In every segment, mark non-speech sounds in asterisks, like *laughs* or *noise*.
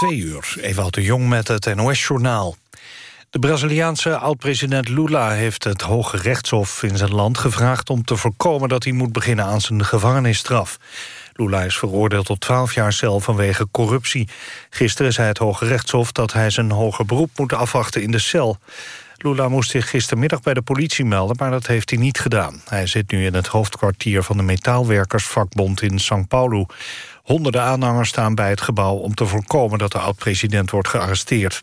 Twee uur, Ewout de Jong met het NOS-journaal. De Braziliaanse oud-president Lula heeft het Hoge Rechtshof in zijn land gevraagd om te voorkomen dat hij moet beginnen aan zijn gevangenisstraf. Lula is veroordeeld tot 12 jaar cel vanwege corruptie. Gisteren zei het Hoge Rechtshof dat hij zijn hoger beroep moet afwachten in de cel. Lula moest zich gistermiddag bij de politie melden, maar dat heeft hij niet gedaan. Hij zit nu in het hoofdkwartier van de metaalwerkersvakbond in São Paulo. Honderden aanhangers staan bij het gebouw om te voorkomen dat de oud-president wordt gearresteerd.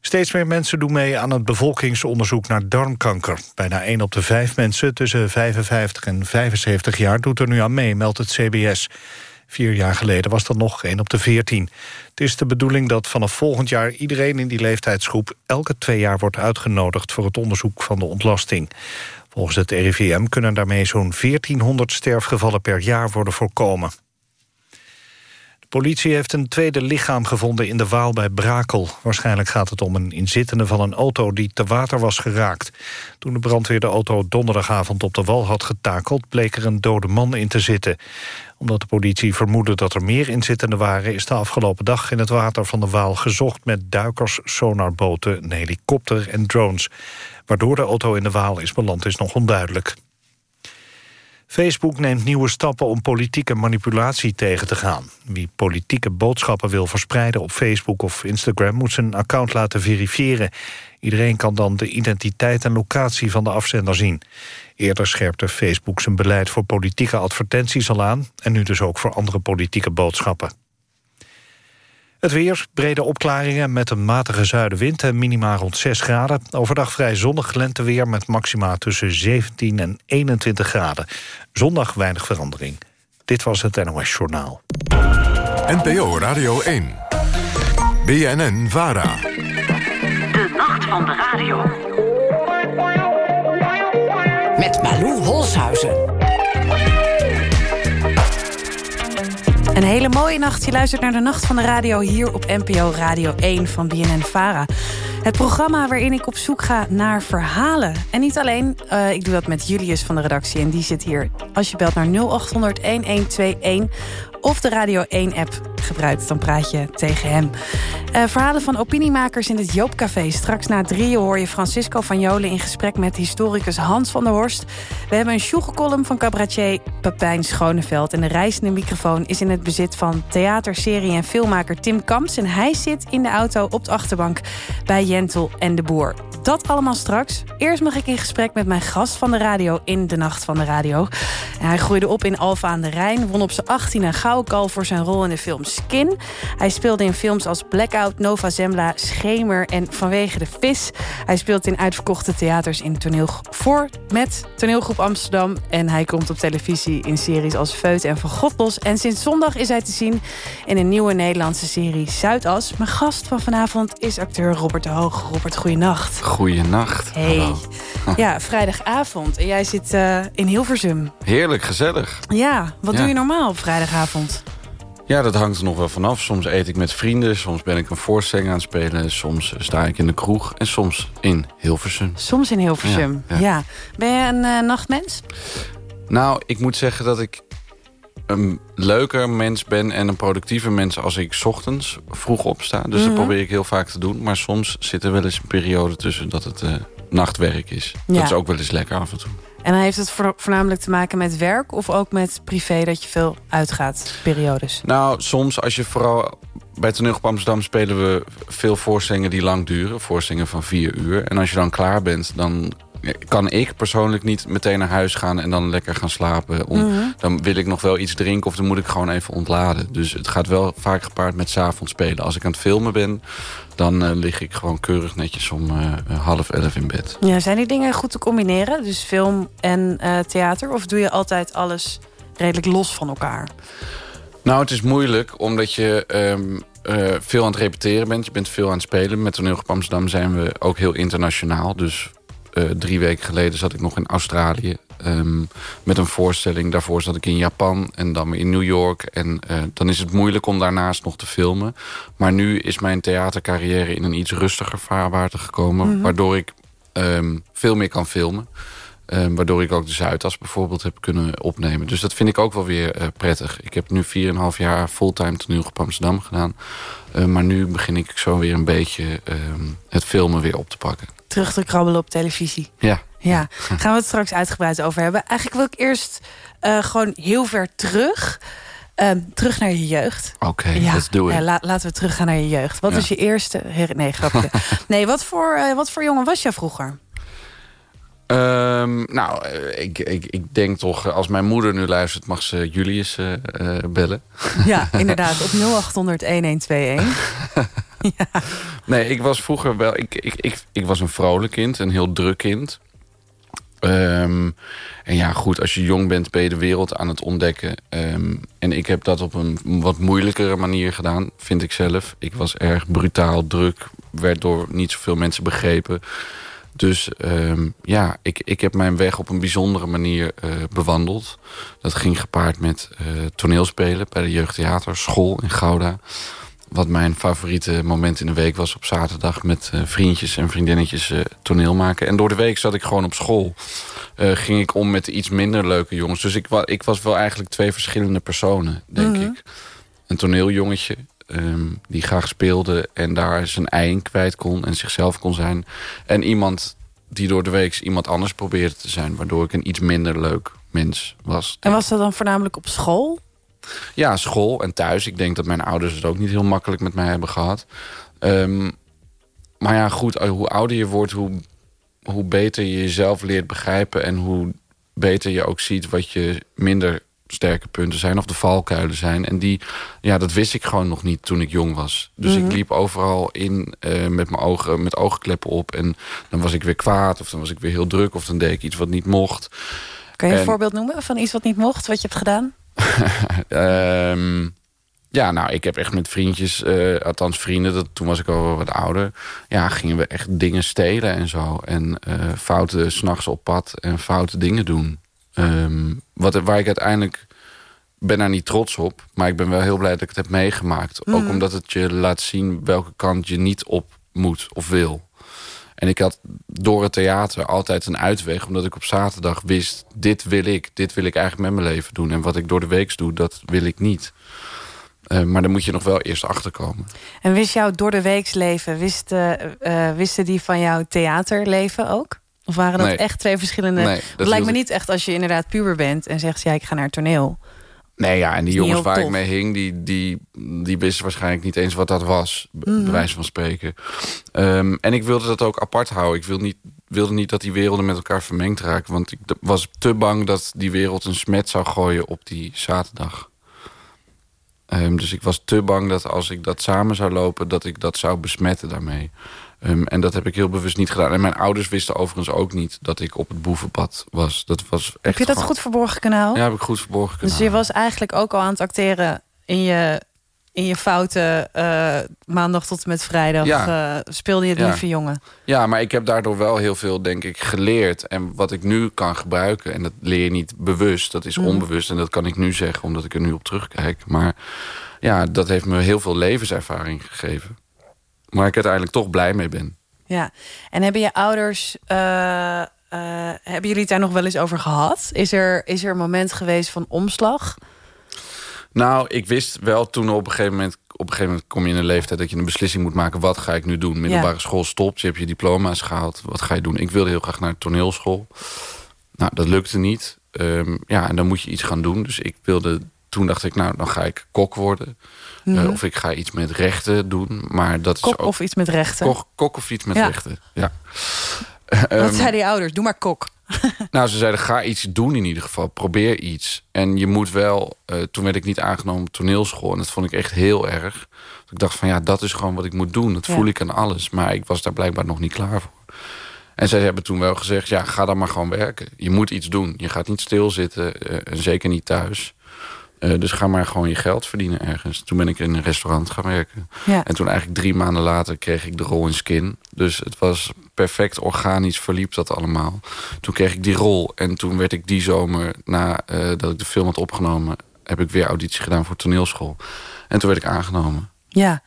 Steeds meer mensen doen mee aan het bevolkingsonderzoek naar darmkanker. Bijna 1 op de 5 mensen tussen 55 en 75 jaar doet er nu aan mee, meldt het CBS. Vier jaar geleden was dat nog 1 op de 14. Het is de bedoeling dat vanaf volgend jaar iedereen in die leeftijdsgroep... elke twee jaar wordt uitgenodigd voor het onderzoek van de ontlasting. Volgens het RIVM kunnen daarmee zo'n 1400 sterfgevallen per jaar worden voorkomen. De politie heeft een tweede lichaam gevonden in de Waal bij Brakel. Waarschijnlijk gaat het om een inzittende van een auto die te water was geraakt. Toen de brandweer de auto donderdagavond op de wal had getakeld... bleek er een dode man in te zitten. Omdat de politie vermoedde dat er meer inzittenden waren... is de afgelopen dag in het water van de Waal gezocht... met duikers, sonarboten, een helikopter en drones. Waardoor de auto in de Waal is beland is nog onduidelijk. Facebook neemt nieuwe stappen om politieke manipulatie tegen te gaan. Wie politieke boodschappen wil verspreiden op Facebook of Instagram... moet zijn account laten verifiëren. Iedereen kan dan de identiteit en locatie van de afzender zien. Eerder scherpte Facebook zijn beleid voor politieke advertenties al aan... en nu dus ook voor andere politieke boodschappen. Het weer, brede opklaringen met een matige zuidenwind en minima rond 6 graden. Overdag vrij zonnig lenteweer met maxima tussen 17 en 21 graden. Zondag weinig verandering. Dit was het NOS Journaal. NPO Radio 1. BNN Vara. De nacht van de radio. Met Malou Holshuizen. Een hele mooie nacht. Je luistert naar de Nacht van de Radio hier op NPO Radio 1 van BNN-Vara. Het programma waarin ik op zoek ga naar verhalen. En niet alleen, uh, ik doe dat met Julius van de redactie en die zit hier. Als je belt naar 0800 1121 of de Radio 1-app gebruikt, dan praat je tegen hem. Uh, verhalen van opiniemakers in het Joopcafé. Straks na drieën hoor je Francisco van Jolen in gesprek met historicus Hans van der Horst. We hebben een sjoegelcolumn van cabaretier Pepijn Schoneveld. En de reizende microfoon is in het bezit van theater, serie en filmmaker Tim Kamps. En hij zit in de auto op de achterbank bij Jentel en de Boer. Dat allemaal straks. Eerst mag ik in gesprek met mijn gast van de radio in de Nacht van de Radio. Hij groeide op in Alfa aan de Rijn, won op zijn 18 een gouden kal voor zijn rol in de film Skin. Hij speelde in films als Blackout, Nova Zembla, Schemer en Vanwege de Vis. Hij speelt in uitverkochte theaters in toneel voor met toneelgroep Amsterdam. En hij komt op televisie in series als Feut en Van Godbos. En sinds zondag is hij te zien in een nieuwe Nederlandse serie Zuidas. Mijn gast van vanavond is acteur Robert de Hoog. Robert, goeienacht. Goeienacht. Hey. Hallo. *laughs* Ja, vrijdagavond. En jij zit uh, in Hilversum. Heerlijk, gezellig. Ja, wat Ja. doe je normaal op vrijdagavond? Ja, dat hangt er nog wel vanaf. Soms eet ik met vrienden, soms ben ik een voorstelling aan het spelen... soms sta ik in de kroeg en soms in Hilversum. Soms in Hilversum. Ja. Ja, ja. Ben je een eh, nachtmens? Nou, ik moet zeggen dat ik een leuker mens ben en een productiever mens... als ik 's ochtends vroeg opsta. Dus Mhm. dat probeer ik heel vaak te doen. Maar soms zit er wel eens een periode tussen dat het eh, nachtwerk is. Ja. Dat is ook wel eens lekker af en toe. En heeft het voor- voornamelijk te maken met werk... of ook met privé dat je veel uitgaat, periodes? Nou, soms als je vooral... Bij Toneel Amsterdam spelen we veel voorstellingen die lang duren. Voorstellingen van vier uur. En als je dan klaar bent, dan kan ik persoonlijk niet meteen naar huis gaan... en dan lekker gaan slapen. Om, Mhm. Dan wil ik nog wel iets drinken of dan moet ik gewoon even ontladen. Dus het gaat wel vaak gepaard met 's avonds spelen. Als ik aan het filmen ben, dan eh, lig ik gewoon keurig netjes om eh, half elf in bed. Ja, zijn die dingen goed te combineren? Dus film en eh, theater? Of doe je altijd alles redelijk los van elkaar? Nou, het is moeilijk omdat je ehm, eh, veel aan het repeteren bent. Je bent veel aan het spelen. Met Toneelgroep Amsterdam zijn we ook heel internationaal. Dus eh, drie weken geleden zat ik nog in Australië. ehm, met een voorstelling. Daarvoor zat ik in Japan en dan weer in New York. En eh, dan is het moeilijk om daarnaast nog te filmen. Maar nu is mijn theatercarrière in een iets rustiger vaarwater gekomen. Mhm. Waardoor ik ehm, veel meer kan filmen. Ehm, waardoor ik ook de Zuidas bijvoorbeeld heb kunnen opnemen. Dus dat vind ik ook wel weer eh, prettig. Ik heb nu 4,5 jaar fulltime toneel op Amsterdam gedaan. Uh, maar nu begin ik zo weer een beetje het filmen weer op te pakken. Terug te krabbelen op televisie. Ja. Ja, gaan we het straks uitgebreid over hebben. Eigenlijk wil ik eerst uh, gewoon heel ver terug. Ehm, terug naar je jeugd. Oké, okay, ja, let's do it. Ja, la, laten we teruggaan naar je jeugd. Wat ja. is je eerste... Nee, grapje. *laughs* nee, wat voor, uh, wat voor jongen was je vroeger? Um, nou, ik, ik, ik denk toch, als mijn moeder nu luistert... mag ze Julius uh, bellen. Ja, inderdaad. Op 0800-1121. *laughs* ja. Nee, ik was vroeger wel... Ik, ik, ik, ik was een vrolijk kind, een heel druk kind. Um, en ja, goed, als je jong bent ben je de wereld aan het ontdekken. Um, en ik heb dat op een wat moeilijkere manier gedaan, vind ik zelf. Ik was erg brutaal, druk, werd door niet zoveel mensen begrepen... Dus um, ja, ik, ik heb mijn weg op een bijzondere manier uh, bewandeld. Dat ging gepaard met uh, toneelspelen bij de jeugdtheater, school in Gouda. Wat mijn favoriete moment in de week was op zaterdag... met uh, vriendjes en vriendinnetjes toneel maken. En door de week zat ik gewoon op school. ging ik om met iets minder leuke jongens. Dus ik, wa ik was wel eigenlijk twee verschillende personen, denk mm -hmm. ik. Een toneeljongetje um, die graag speelde en daar zijn ei in kwijt kon en zichzelf kon zijn. En iemand die door de week iemand anders probeerde te zijn, waardoor ik een iets minder leuk mens was. En was dat dan voornamelijk op school? Ja, school en thuis. Ik denk dat mijn ouders het ook niet heel makkelijk met mij hebben gehad. Um, maar ja, goed, hoe ouder je wordt, hoe, hoe beter je jezelf leert begrijpen... en hoe beter je ook ziet wat je minder sterke punten zijn of de valkuilen zijn. En die, ja, dat wist ik gewoon nog niet toen ik jong was. Dus mm -hmm. ik liep overal in uh, met mijn ogen, met oogkleppen op. En dan was ik weer kwaad of dan was ik weer heel druk of dan deed ik iets wat niet mocht. Kan je en... een voorbeeld noemen van iets wat niet mocht, wat je hebt gedaan? um, *laughs* ja, nou, ik heb echt met vriendjes, uh, althans vrienden, dat, toen was ik al wat ouder. Ja, gingen we echt dingen stelen en zo. En uh, fouten s'nachts op pad en foute dingen doen. Um, wat, waar ik uiteindelijk ben daar niet trots op. Maar ik ben wel heel blij dat ik het heb meegemaakt. Mm. Ook omdat het je laat zien welke kant je niet op moet of wil. En ik had door het theater altijd een uitweg. Omdat ik op zaterdag wist, dit wil ik. Dit wil ik eigenlijk met mijn leven doen. En wat ik door de week doe, dat wil ik niet. Uh, maar dan moet je nog wel eerst achterkomen. En wist jouw door de weeks leven, wisten, uh, wisten die van jouw theaterleven ook? Of waren dat nee. echt twee verschillende... Nee, dat lijkt me niet echt als je inderdaad puber bent... en zegt, ja, ik ga naar het toneel. Nee, ja, en die jongens waar tof. ik mee hing... Die, die, die wisten waarschijnlijk niet eens wat dat was. Mm -hmm. Bij wijze van spreken. Um, en ik wilde dat ook apart houden. Ik wilde niet, wilde niet dat die werelden met elkaar vermengd raken. Want ik was te bang dat die wereld een smet zou gooien op die zaterdag. Um, dus ik was te bang dat als ik dat samen zou lopen... dat ik dat zou besmetten daarmee. Um, en dat heb ik heel bewust niet gedaan. En mijn ouders wisten overigens ook niet dat ik op het boevenpad was. Dat was echt heb je dat gewoon... goed verborgen kunnen houden? Ja, heb ik goed verborgen kunnen Dus je was eigenlijk ook al aan het acteren in je, in je fouten uh, maandag tot en met vrijdag. Ja. Uh, speelde je het ja. lieve jongen? Ja, maar ik heb daardoor wel heel veel, denk ik, geleerd. En wat ik nu kan gebruiken, en dat leer je niet bewust. Dat is mm. onbewust en dat kan ik nu zeggen, omdat ik er nu op terugkijk. Maar ja, dat heeft me heel veel levenservaring gegeven waar ik uiteindelijk toch blij mee ben. Ja, en hebben je ouders... Uh, uh, hebben jullie het daar nog wel eens over gehad? Is er, is er een moment geweest van omslag? Nou, ik wist wel toen op een gegeven moment... op een gegeven moment kom je in een leeftijd dat je een beslissing moet maken... wat ga ik nu doen? Middelbare ja. school stopt, je hebt je diploma's gehaald. Wat ga je doen? Ik wilde heel graag naar de toneelschool. Nou, dat lukte niet. Um, ja, en dan moet je iets gaan doen. Dus ik wilde... Toen dacht ik, nou, dan ga ik kok worden... Mm -hmm. uh, of ik ga iets met rechten doen. Maar dat kok is ook... of iets met rechten? Kok, kok of iets met ja. rechten, ja. *laughs* Wat um, zeiden die ouders? Doe maar kok. *laughs* nou, ze zeiden, ga iets doen in ieder geval. Probeer iets. En je moet wel... Uh, toen werd ik niet aangenomen op toneelschool. En dat vond ik echt heel erg. Ik dacht van, ja, dat is gewoon wat ik moet doen. Dat ja. voel ik aan alles. Maar ik was daar blijkbaar nog niet klaar voor. En zij hebben toen wel gezegd, ja, ga dan maar gewoon werken. Je moet iets doen. Je gaat niet stilzitten. Uh, en zeker niet thuis. Uh, dus ga maar gewoon je geld verdienen ergens. Toen ben ik in een restaurant gaan werken. Ja. En toen eigenlijk drie maanden later kreeg ik de rol in Skin. Dus het was perfect organisch verliep dat allemaal. Toen kreeg ik die rol. En toen werd ik die zomer, nadat uh, dat ik de film had opgenomen... heb ik weer auditie gedaan voor toneelschool. En toen werd ik aangenomen. Ja,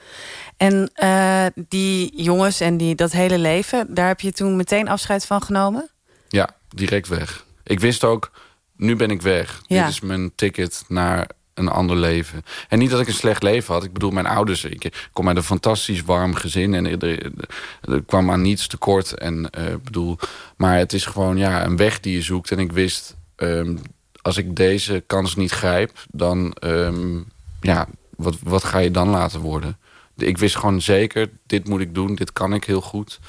en uh, die jongens en die, dat hele leven... daar heb je toen meteen afscheid van genomen? Ja, direct weg. Ik wist ook, nu ben ik weg. Ja. Dit is mijn ticket naar een ander leven. En niet dat ik een slecht leven had. Ik bedoel, mijn ouders... Ik kom uit een fantastisch warm gezin. En er, er- er kwam aan niets tekort. En, eh, bedoel, maar het is gewoon ja, een weg die je zoekt. En ik wist, ehm, als ik deze kans niet grijp... dan, ehm, ja, wat, wat ga je dan laten worden? Ik wist gewoon zeker, dit moet ik doen. Dit kan ik heel goed.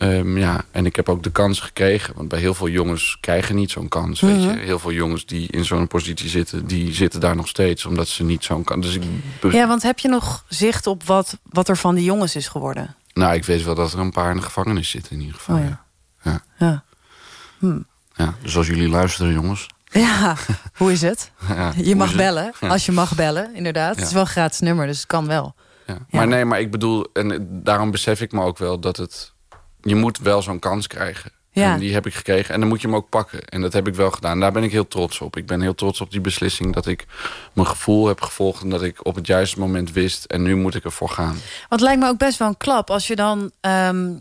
Ehm, ja, en ik heb ook de kans gekregen. Want bij heel veel jongens krijgen niet zo'n kans. Weet je? Heel veel jongens die in zo'n positie zitten... die zitten daar nog steeds, omdat ze niet zo'n kans... Dus ik, Ja, want heb je nog zicht op wat, wat er van die jongens is geworden? nou, ik weet wel dat er een paar in de gevangenis zitten in ieder geval. Oh ja. ja. Ja. Ja. Ja, dus als jullie luisteren, jongens... Ja, hoe is het? *laughs* Ja, Je mag bellen, als je mag bellen, inderdaad. Het is wel een gratis nummer, dus het kan wel. Ja. Maar nee, maar ik bedoel... en daarom besef ik me ook wel dat het... je moet wel zo'n kans krijgen. Ja. En die heb ik gekregen. En dan moet je hem ook pakken. En dat heb ik wel gedaan. Daar ben ik heel trots op. Ik ben heel trots op die beslissing dat ik mijn gevoel heb gevolgd... en dat ik op het juiste moment wist... en nu moet ik ervoor gaan. Want het lijkt me ook best wel een klap als je dan ehm,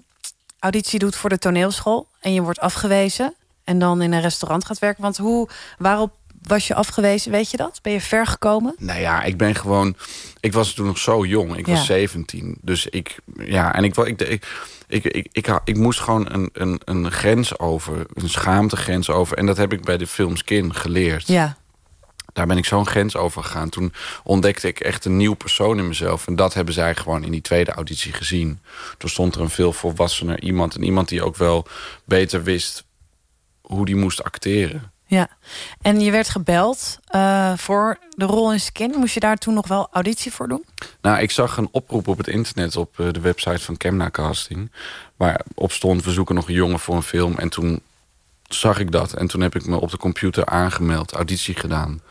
auditie doet voor de toneelschool en je wordt afgewezen en dan in een restaurant gaat werken. Want hoe, waarop was je afgewezen? Weet je dat? Ben je ver gekomen? Nou ja, ik ben gewoon... Ik was toen nog zo jong. Ik Ja. was 17. Dus ik... Ja, en ik, ik, ik, ik, ik, ik, ik moest gewoon een, een, een grens over. Een schaamtegrens over. En dat heb ik bij de film Skin geleerd. Ja. Daar ben ik zo'n grens over gegaan. Toen ontdekte ik echt een nieuw persoon in mezelf. En dat hebben zij gewoon in die tweede auditie gezien. Toen stond er een veel volwassener iemand. En iemand die ook wel beter wist hoe die moest acteren. Ja. En je werd gebeld eh, voor de rol in Skin. Moest je daar toen nog wel auditie voor doen? Nou, ik zag een oproep op het internet op eh, de website van Chemna Casting. Waarop stond, we zoeken nog een jongen voor een film. En toen zag ik dat. En toen heb ik me op de computer aangemeld, auditie gedaan.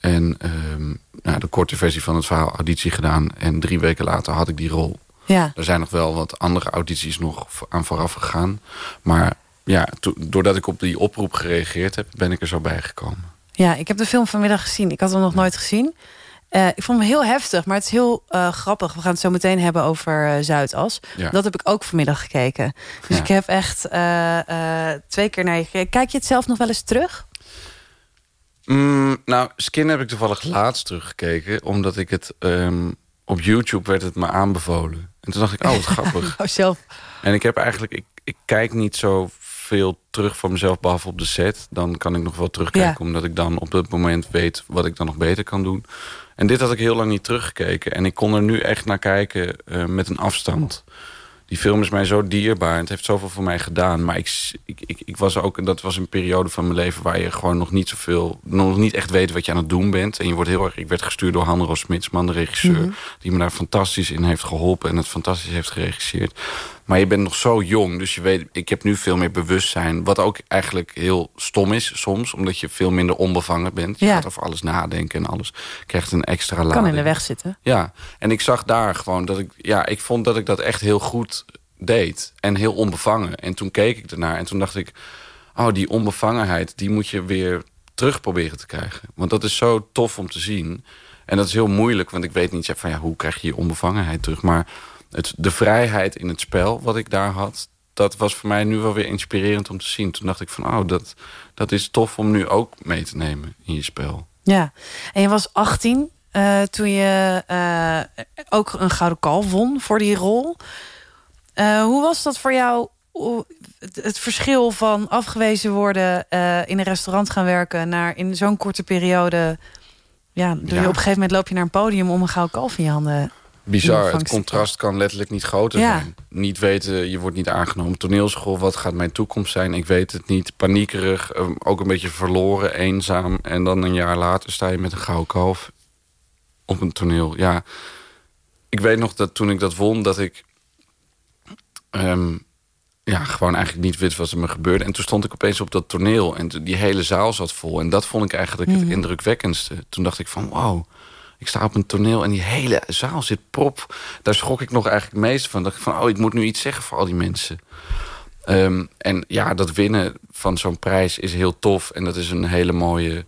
En ehm, nou, de korte versie van het verhaal, auditie gedaan. En drie weken later had ik die rol. Ja. Er zijn nog wel wat andere audities nog aan vooraf gegaan. Maar ja, doordat ik op die oproep gereageerd heb, ben ik er zo bij gekomen. Ja, ik heb de film vanmiddag gezien. Ik had hem nog nooit gezien. Eh, ik vond hem heel heftig, maar het is heel eh, grappig. We gaan het zo meteen hebben over eh, Zuidas. Ja. Dat heb ik ook vanmiddag gekeken. Dus Ja. ik heb echt twee keer naar je gekeken. Kijk je het zelf nog wel eens terug? Mm, nou, Skin heb ik toevallig laatst teruggekeken. Omdat ik het... ehm, op YouTube werd het me aanbevolen. En toen dacht ik, oh, wat *laughs* grappig. Oh, zelf. En ik heb eigenlijk... Ik, ik kijk niet zo veel terug van mezelf, behalve op de set. Dan kan ik nog wel terugkijken, Ja. omdat ik dan op dat moment weet... wat ik dan nog beter kan doen. En dit had ik heel lang niet teruggekeken. En ik kon er nu echt naar kijken eh, met een afstand. Die film is mij zo dierbaar en het heeft zoveel voor mij gedaan. Maar ik, ik, ik, ik was ook, en dat was een periode van mijn leven... waar je gewoon nog niet zoveel, nog niet echt weet wat je aan het doen bent. En je wordt heel erg, ik werd gestuurd door Hanro Smitsman, de regisseur... die me daar fantastisch in heeft geholpen en het fantastisch heeft geregisseerd. Maar je bent nog zo jong, dus je weet, ik heb nu veel meer bewustzijn. Wat ook eigenlijk heel stom is soms, omdat je veel minder onbevangen bent. Je Ja. gaat over alles nadenken en alles krijgt een extra lading. Kan in de weg zitten. Ja, en ik zag daar gewoon dat ik... Ja, ik vond dat ik dat echt heel goed deed. En heel onbevangen. En toen keek ik ernaar en toen dacht ik... Oh, die onbevangenheid, die moet je weer terug proberen te krijgen. Want dat is zo tof om te zien. En dat is heel moeilijk, want ik weet niet ja, van, ja, hoe krijg je je onbevangenheid terug. Maar het, de vrijheid in het spel wat ik daar had... dat was voor mij nu wel weer inspirerend om te zien. Toen dacht ik van, oh, dat, dat is tof om nu ook mee te nemen in je spel. Ja. En je was 18 eh, toen je eh, ook een gouden kalf won voor die rol. Eh, hoe was dat voor jou? Het, verschil van afgewezen worden, in een restaurant gaan werken, naar in zo'n korte periode. Ja, doe je Ja. op een gegeven moment loop je naar een podium om een gouden kalf in je handen. Bizar, het contrast kan letterlijk niet groter Ja. zijn. Niet weten, je wordt niet aangenomen. Toneelschool, wat gaat mijn toekomst zijn? Ik weet het niet. Paniekerig, eh, ook een beetje verloren, eenzaam. En dan een jaar later sta je met een gouden kalf op een toneel. Ja, ik weet nog dat toen ik dat won, dat ik... ehm, ja, gewoon eigenlijk niet wist wat er me gebeurde. En toen stond ik opeens op dat toneel en die hele zaal zat vol. En dat vond ik eigenlijk het indrukwekkendste. Toen dacht ik van, wow, ik sta op een toneel en die hele zaal zit prop. Daar schrok ik nog eigenlijk meest van. Dacht ik van, oh, ik moet nu iets zeggen voor al die mensen. Ehm, en ja, dat winnen van zo'n prijs is heel tof. En dat is een hele mooie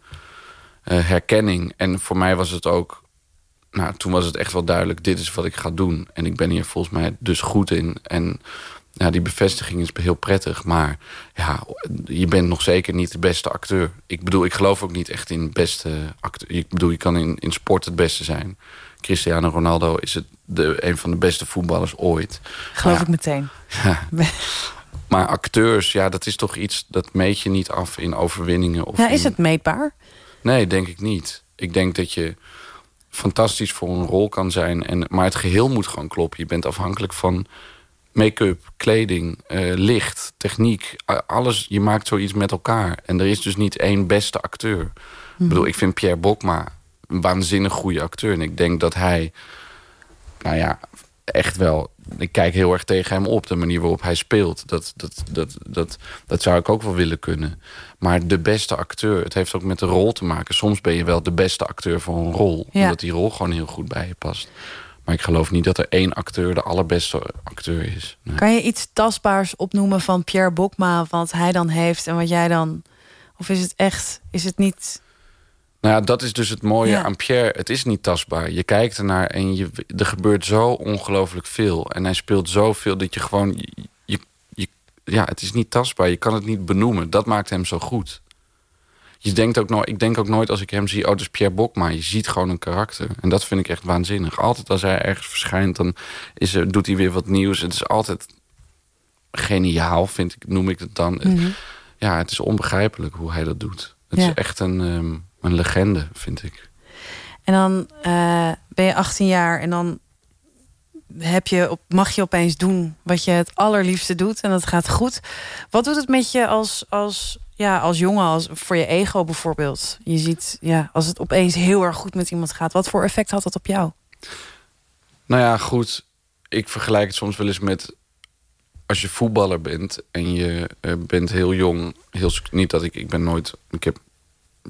eh, herkenning. En voor mij was het ook... Nou, toen was het echt wel duidelijk, dit is wat ik ga doen. En ik ben hier volgens mij dus goed in. En ja, die bevestiging is heel prettig. Maar ja, je bent nog zeker niet de beste acteur. Ik bedoel, ik geloof ook niet echt in beste acteur. Ik bedoel, je kan in, in sport het beste zijn. Cristiano Ronaldo is het de, een van de beste voetballers ooit. Geloof ja, ik meteen. Ja. *laughs* Maar acteurs, ja, dat is toch iets... dat meet je niet af in overwinningen. Of ja, is in- het meetbaar? Nee, denk ik niet. Ik denk dat je fantastisch voor een rol kan zijn. En, maar het geheel moet gewoon kloppen. Je bent afhankelijk van make-up, kleding, eh, licht, techniek. Alles, je maakt zoiets met elkaar. En er is dus niet één beste acteur. Ik bedoel, ik vind Pierre Bokma een waanzinnig goede acteur. En ik denk dat hij, nou ja, echt wel... Ik kijk heel erg tegen hem op, de manier waarop hij speelt. Dat, dat, dat, dat, dat zou ik ook wel willen kunnen. Maar de beste acteur, het heeft ook met de rol te maken. Soms ben je wel de beste acteur voor een rol. Ja. Omdat die rol gewoon heel goed bij je past. Maar ik geloof niet dat er één acteur de allerbeste acteur is. Nee. Kan je iets tastbaars opnoemen van Pierre Bokma... wat hij dan heeft en wat jij dan... Of is het echt, is het niet... Nou ja, dat is dus het mooie Ja. aan Pierre. Het is niet tastbaar. Je kijkt ernaar en je, er gebeurt zo ongelooflijk veel. En hij speelt zoveel dat je gewoon... Je, je, je- ja, het is niet tastbaar. Je kan het niet benoemen. Dat maakt hem zo goed. Je denkt ook nooit, ik denk ook nooit als ik hem zie... oh, dat is Pierre Bokma. Je ziet gewoon een karakter. En dat vind ik echt waanzinnig. Altijd als hij ergens verschijnt, dan is er, doet hij weer wat nieuws. Het is altijd geniaal, vind ik, noem ik het dan. Ja, het is onbegrijpelijk hoe hij dat doet. Het Ja. is echt een, ehm, een legende, vind ik. En dan eh, ben je 18 jaar en dan heb je op, mag je opeens doen wat je het allerliefste doet en dat gaat goed. Wat doet het met je als, als, ja, als jongen, als, voor je ego bijvoorbeeld? Je ziet, ja, als het opeens heel erg goed met iemand gaat, wat voor effect had dat op jou? Nou ja, goed. Ik vergelijk het soms wel eens met... als je voetballer bent en je eh, bent heel jong... Heel, niet dat ik... Ik ben nooit... Ik heb,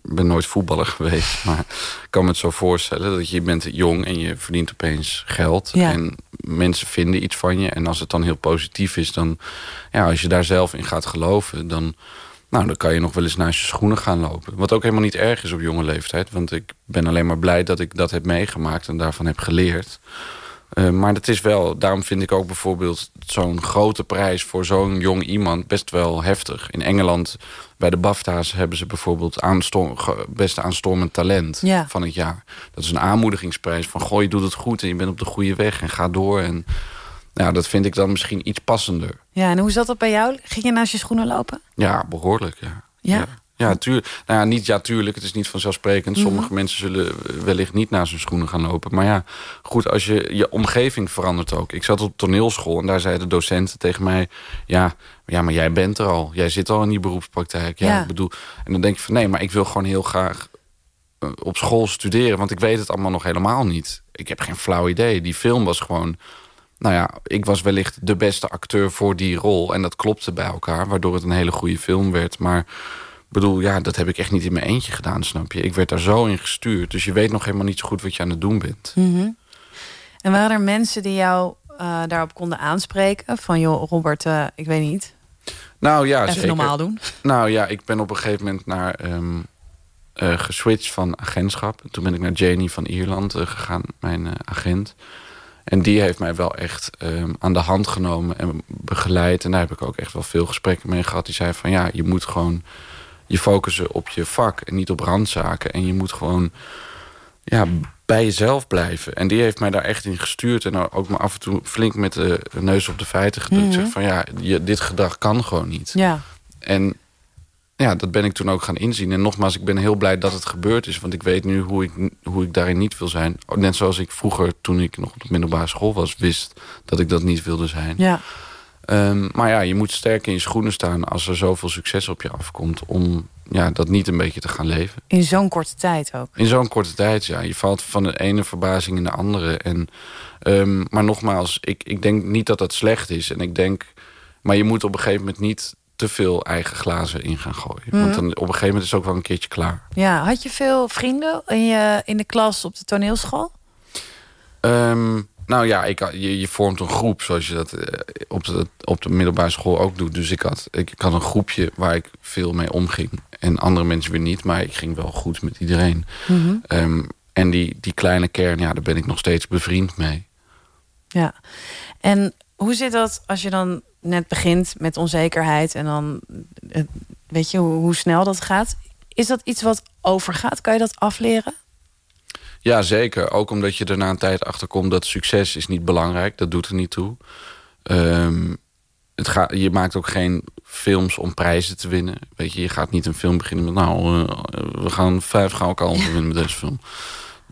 ben nooit voetballer *laughs* geweest. Maar ik kan me het zo voorstellen dat je bent jong... en je verdient opeens geld. Ja. En mensen vinden iets van je. En als het dan heel positief is... dan ja, als je daar zelf in gaat geloven... dan, nou, dan kan je nog wel eens naast je schoenen gaan lopen. Wat ook helemaal niet erg is op jonge leeftijd. Want ik ben alleen maar blij dat ik dat heb meegemaakt... en daarvan heb geleerd. Uh, maar dat is wel, daarom vind ik ook bijvoorbeeld zo'n grote prijs voor zo'n jong iemand best wel heftig. In Engeland, bij de BAFTA's, hebben ze bijvoorbeeld aanstorm, beste aanstormend talent Ja. van het jaar. Dat is een aanmoedigingsprijs van goh, je doet het goed en je bent op de goede weg en ga door. En ja, dat vind ik dan misschien iets passender. Ja, en hoe zat dat bij jou? Ging je naast je schoenen lopen? Ja, behoorlijk, ja. Ja? Ja, ja, tuurlijk. Nou ja, niet ja, tuurlijk. Het is niet vanzelfsprekend. Mhm. Sommige mensen zullen wellicht niet naar zijn schoenen gaan lopen. Maar ja, goed, als je je omgeving verandert ook. Ik zat op toneelschool en daar zei de docenten tegen mij... ja, ja maar jij bent er al. Jij zit al in die beroepspraktijk. Ja, Ja. Ik bedoel, en dan denk je van nee, maar ik wil gewoon heel graag eh, op school studeren. Want ik weet het allemaal nog helemaal niet. Ik heb geen flauw idee. Die film was gewoon... Nou ja, ik was wellicht de beste acteur voor die rol. En dat klopte bij elkaar, waardoor het een hele goede film werd. Maar ik bedoel, ja, dat heb ik echt niet in mijn eentje gedaan, snap je? Ik werd daar zo in gestuurd. Dus je weet nog helemaal niet zo goed wat je aan het doen bent. Mhm. En waren er mensen die jou eh, daarop konden aanspreken? Van joh, Robert, eh, ik weet niet. Nou ja, Even zeker. normaal doen. Nou ja, ik ben op een gegeven moment naar ehm, eh, geswitcht van agentschap. Toen ben ik naar Janie van Ierland gegaan, mijn agent. En die heeft mij wel echt ehm, aan de hand genomen en begeleid. En daar heb ik ook echt wel veel gesprekken mee gehad. Die zei van ja, je moet gewoon je focussen op je vak en niet op randzaken. En je moet gewoon ja, bij jezelf blijven. En die heeft mij daar echt in gestuurd. En ook me af en toe flink met de neus op de feiten gedrukt. Mhm. Zeg van ja, je, dit gedrag kan gewoon niet. Ja. En ja, dat ben ik toen ook gaan inzien. En nogmaals, ik ben heel blij dat het gebeurd is. Want ik weet nu hoe ik, hoe ik daarin niet wil zijn. Net zoals ik vroeger, toen ik nog op de middelbare school was... wist dat ik dat niet wilde zijn. Ja. Ehm, maar ja, je moet sterk in je schoenen staan... als er zoveel succes op je afkomt... om ja, dat niet een beetje te gaan leven. In zo'n korte tijd ook. In zo'n korte tijd, ja. Je valt van de ene verbazing in de andere. En, ehm, maar nogmaals, ik, ik denk niet dat dat slecht is. En ik denk... Maar je moet op een gegeven moment niet te veel eigen glazen in gaan gooien. Mhm. Want dan, op een gegeven moment is het ook wel een keertje klaar. Ja, had je veel vrienden in, je, in de klas op de toneelschool? Ehm, nou ja, ik, had- je, je vormt een groep zoals je dat eh, op, de, op de middelbare school ook doet. Dus ik had, ik, ik had een groepje waar ik veel mee omging. En andere mensen weer niet, maar ik ging wel goed met iedereen. Mhm. Ehm, en die, die kleine kern, ja, daar ben ik nog steeds bevriend mee. Ja. En hoe zit dat als je dan net begint met onzekerheid... en dan eh, weet je hoe, hoe snel dat gaat? Is dat iets wat overgaat? Kan je dat afleren? Ja, zeker. Ook omdat je er na een tijd achter komt dat succes is niet belangrijk. Dat doet er niet toe. Ehm, het gaat, je maakt ook geen films om prijzen te winnen. Weet je, je gaat niet een film beginnen met... nou, eh, we gaan vijf gouden *laughs* winnen met deze film.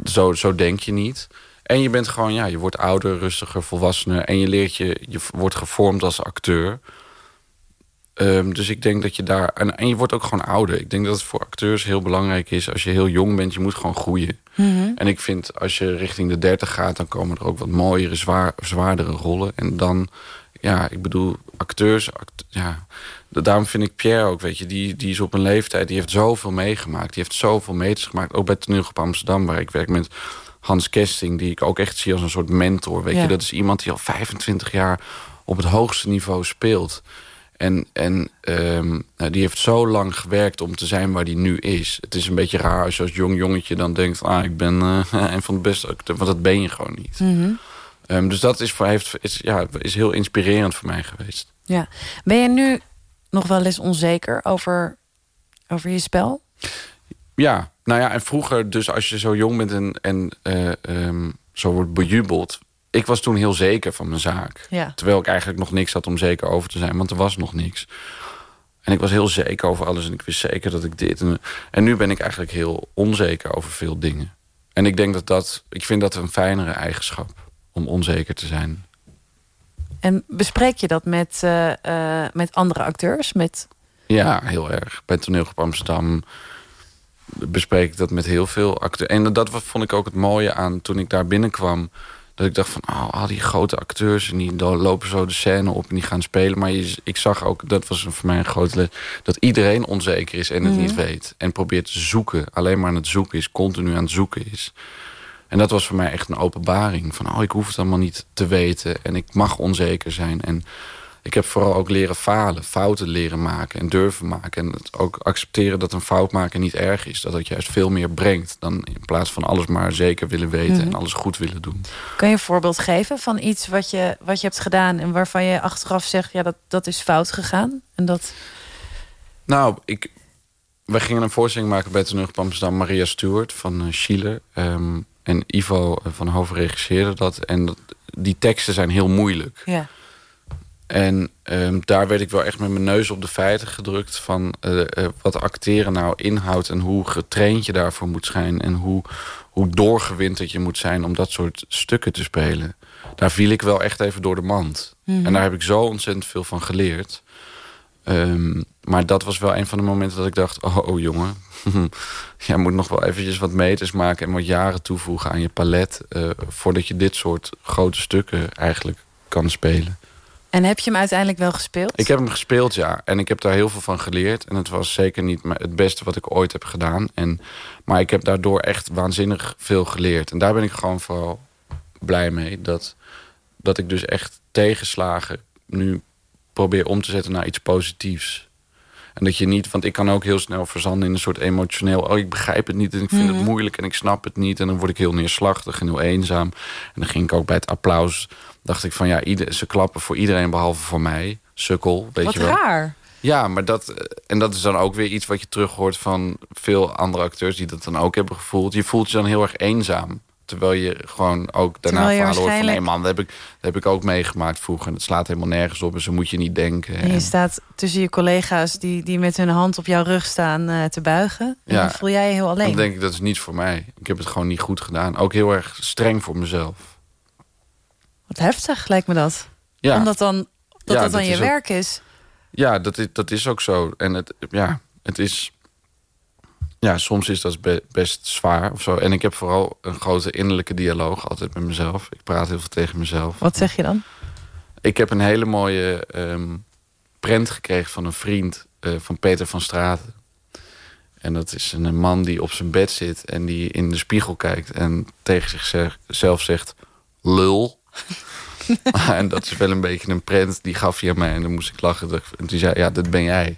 Zo, zo denk je niet. En je bent gewoon, ja, je wordt ouder, rustiger, volwassener... en je leert je, je wordt gevormd als acteur... Ehm, dus ik denk dat je daar... En, en, je wordt ook gewoon ouder. Ik denk dat het voor acteurs heel belangrijk is... als je heel jong bent, je moet gewoon groeien. Mhm. En ik vind, als je richting de 30 gaat... dan komen er ook wat mooiere, zwaar, zwaardere rollen. En dan, ja, ik bedoel, acteurs... ja, daarom vind ik Pierre ook, weet je... Die, die is op een leeftijd, die heeft zoveel meegemaakt. Die heeft zoveel meters gemaakt. Ook bij het Toneelgroep Amsterdam, waar ik werk met Hans Kesting... die ik ook echt zie als een soort mentor, weet je. Dat is iemand die al 25 jaar op het hoogste niveau speelt... En, en um, nou, die heeft zo lang gewerkt om te zijn waar die nu is. Het is een beetje raar als je als jong jongetje dan denkt... ah, ik ben uh, *laughs* een van de beste acteurs. Want dat ben je gewoon niet. Mm um, dus dat is, voor, heeft, is, ja, is heel inspirerend voor mij geweest. Ja. Ben je nu nog wel eens onzeker over, over je spel? Ja, nou ja, en vroeger dus als je zo jong bent en, en uh, um, zo wordt bejubeld ik was toen heel zeker van mijn zaak. Ja. Terwijl ik eigenlijk nog niks had om zeker over te zijn. Want er was nog niks. En ik was heel zeker over alles. En ik wist zeker dat ik dit... En, en nu ben ik eigenlijk heel onzeker over veel dingen. En ik denk dat dat... Ik vind dat een fijnere eigenschap. Om onzeker te zijn. En bespreek je dat met, uh, uh, met andere acteurs? Met... Ja, heel erg. Bij Toneelgroep Amsterdam bespreek ik dat met heel veel acteurs. En dat vond ik ook het mooie aan toen ik daar binnenkwam dat ik dacht van, oh, al die grote acteurs... en die lopen zo de scène op en die gaan spelen. Maar je, ik zag ook, dat was voor mij een grote les... dat iedereen onzeker is en het niet Mhm. weet. En probeert te zoeken. Alleen maar aan het zoeken is, continu aan het zoeken is. En dat was voor mij echt een openbaring. Van, oh, ik hoef het allemaal niet te weten. En ik mag onzeker zijn. En ik heb vooral ook leren falen. Fouten leren maken en durven maken. En het ook accepteren dat een fout maken niet erg is. Dat het juist veel meer brengt. Dan in plaats van alles maar zeker willen weten. Mhm. En alles goed willen doen. Kan je een voorbeeld geven van iets wat je, wat je hebt gedaan... en waarvan je achteraf zegt, ja, dat, dat is fout gegaan? En dat... Nou, ik, we gingen een voorstelling maken bij Toneel Amsterdam. Maria Stewart van uh, Schiller. Um, en Ivo uh, van Hoven regisseerde dat. En dat, die teksten zijn heel moeilijk. Ja. En um, daar werd ik wel echt met mijn neus op de feiten gedrukt... van uh, wat acteren nou inhoudt... en hoe getraind je daarvoor moet zijn... en hoe, hoe doorgewinterd je moet zijn om dat soort stukken te spelen. Daar viel ik wel echt even door de mand. Mhm. Mm -hmm. En daar heb ik zo ontzettend veel van geleerd... Um, maar dat was wel een van de momenten dat ik dacht... oh, oh jongen, *laughs* jij moet nog wel eventjes wat meters maken... en wat jaren toevoegen aan je palet... Uh, voordat je dit soort grote stukken eigenlijk kan spelen. En heb je hem uiteindelijk wel gespeeld? Ik heb hem gespeeld, ja. En ik heb daar heel veel van geleerd. En het was zeker niet het beste wat ik ooit heb gedaan. En, maar ik heb daardoor echt waanzinnig veel geleerd. En daar ben ik gewoon vooral blij mee. Dat, dat ik dus echt tegenslagen nu probeer om te zetten naar iets positiefs. En dat je niet, want ik kan ook heel snel verzanden in een soort emotioneel... oh, ik begrijp het niet en ik vind mm -hmm. het moeilijk en ik snap het niet... en dan word ik heel neerslachtig en heel eenzaam. En dan ging ik ook bij het applaus... dacht ik van ja, ieder, ze klappen voor iedereen behalve voor mij. Sukkel, weet wat je wel. raar. Ja, maar dat, en dat is dan ook weer iets wat je terug hoort... van veel andere acteurs die dat dan ook hebben gevoeld. Je voelt je dan heel erg eenzaam. Terwijl je gewoon ook daarna verhalen waarschijnlijk... hoort van... nee man, dat heb, ik, dat heb ik ook meegemaakt vroeger. En het slaat helemaal nergens op en zo moet je niet denken. En je en... staat tussen je collega's die, die met hun hand op jouw rug staan uh, te buigen. En ja, dan voel jij je heel alleen. Dan denk ik, dat is niet voor mij. Ik heb het gewoon niet goed gedaan. Ook heel erg streng voor mezelf. Wat heftig lijkt me dat. Ja. Omdat dan, dat, ja, dat dan dat je werk ook... is. Ja, dat is, dat is ook zo. En het, ja, het is ja, soms is dat best zwaar of zo. En ik heb vooral een grote innerlijke dialoog altijd met mezelf. Ik praat heel veel tegen mezelf. Wat zeg je dan? Ik heb een hele mooie um, prent gekregen van een vriend uh, van Peter van Straten. En dat is een man die op zijn bed zit en die in de spiegel kijkt... en tegen zichzelf zegt, lul. *laughs* en dat is wel een beetje een prent, die gaf hij aan mij. En dan moest ik lachen. En die zei, ja, dat ben jij. Toen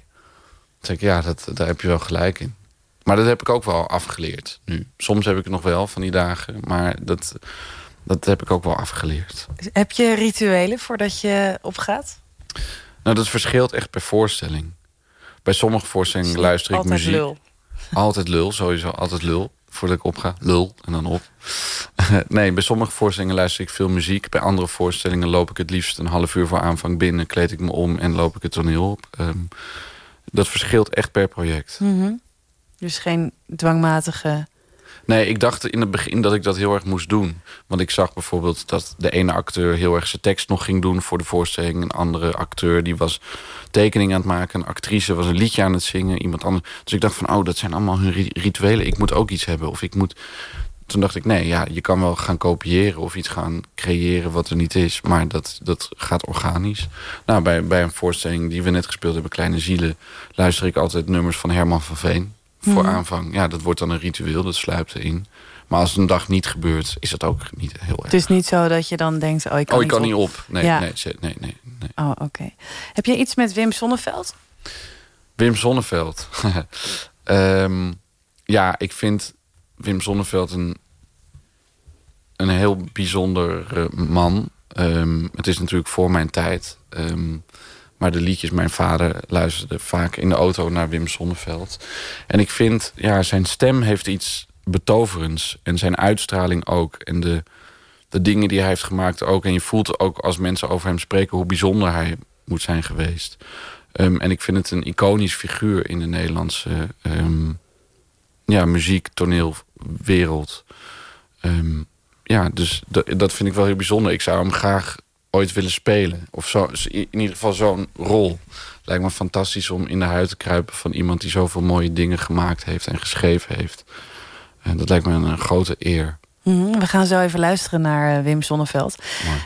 zei ik, ja, dat, daar heb je wel gelijk in. Maar dat heb ik ook wel afgeleerd nu. Soms heb ik het nog wel van die dagen. Maar dat, dat heb ik ook wel afgeleerd. Heb je rituelen voordat je opgaat? Nou, dat verschilt echt per voorstelling. Bij sommige voorstellingen luister ik Altijd muziek. lul. Altijd lul, sowieso. Altijd lul. Voordat ik opga. Lul. En dan op. *laughs* nee, bij sommige voorstellingen luister ik veel muziek. Bij andere voorstellingen loop ik het liefst een half uur voor aanvang binnen. Kleed ik me om en loop ik het toneel op. Ehm, dat verschilt echt per project. Mhm. Dus geen dwangmatige... Nee, ik dacht in het begin dat ik dat heel erg moest doen. Want ik zag bijvoorbeeld dat de ene acteur heel erg zijn tekst nog ging doen voor de voorstelling. Een andere acteur die was tekening aan het maken. Een actrice was een liedje aan het zingen. Iemand anders. Dus ik dacht van, oh, dat zijn allemaal hun ri- rituelen. Ik moet ook iets hebben. Of ik moet... Toen dacht ik, nee, ja, je kan wel gaan kopiëren of iets gaan creëren wat er niet is. Maar dat, dat gaat organisch. Nou, bij, bij een voorstelling die we net gespeeld hebben, Kleine Zielen, luister ik altijd nummers van Herman van Veen. Voor Mhm. aanvang. Ja, dat wordt dan een ritueel, dat sluipt erin. Maar als het een dag niet gebeurt, is dat ook niet heel erg. Het is niet zo dat je dan denkt... oh, ik kan, oh, ik kan op. niet op. Nee, Ja. nee, nee, nee, nee. Oh, oké. Heb je iets met Wim Sonneveld? Wim Sonneveld. *laughs* Ehm, ja, ik vind Wim Sonneveld een, een heel bijzonder man. Ehm, het is natuurlijk voor mijn tijd. Ehm, maar de liedjes, mijn vader luisterde vaak in de auto naar Wim Sonneveld. En ik vind, ja, zijn stem heeft iets betoverends. En zijn uitstraling ook. En de, de dingen die hij heeft gemaakt ook. En je voelt ook als mensen over hem spreken... hoe bijzonder hij moet zijn geweest. Ehm, en ik vind het een iconisch figuur in de Nederlandse ehm, ja, muziek, toneelwereld. Ehm, ja, dus dat, dat vind ik wel heel bijzonder. Ik zou hem graag ooit willen spelen. Of zo, in ieder geval zo'n rol. Lijkt me fantastisch om in de huid te kruipen van iemand die zoveel mooie dingen gemaakt heeft en geschreven heeft. En dat lijkt me een, grote eer. Mhm, we gaan zo even luisteren naar eh, Wim Sonneveld.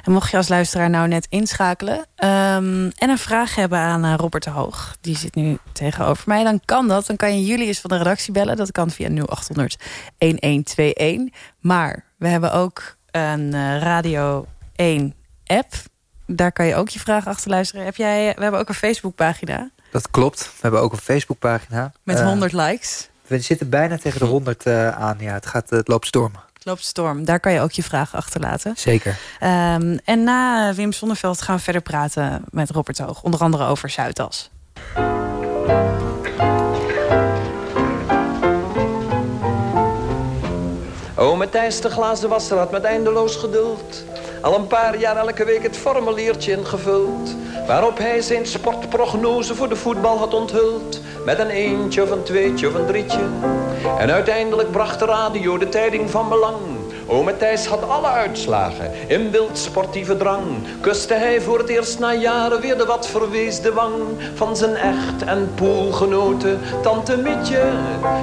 En mocht je als luisteraar nou net inschakelen ehm, en een vraag hebben aan eh, Robert de Hoog, die zit nu tegenover mij, dan kan dat. Dan kan je jullie eens van de redactie bellen. Dat kan via 0800 1121. Maar we hebben ook een eh, Radio 1 app. Daar kan je ook je vraag achter luisteren. Heb jij, we hebben ook een Facebookpagina. Dat klopt. We hebben ook een Facebookpagina. Met eh, 100 likes. We zitten bijna tegen de 100 eh, aan. Ja, het, gaat, het loopt stormen. Het loopt storm. Daar kan je ook je vraag achterlaten. Zeker. Ehm, en na Wim Sonneveld gaan we verder praten met Robert Hoog. Onder andere over Zuidas. O, Matthijs de glazen wasser had met eindeloos geduld al een paar jaar elke week het formuliertje ingevuld waarop hij zijn sportprognose voor de voetbal had onthuld met een eentje of een tweetje of een drietje. En uiteindelijk bracht de radio de tijding van belang O, Matthijs had alle uitslagen in wild sportieve drang. Kuste hij voor het eerst na jaren weer de wat verweesde wang van zijn echt en poolgenote Tante Mietje.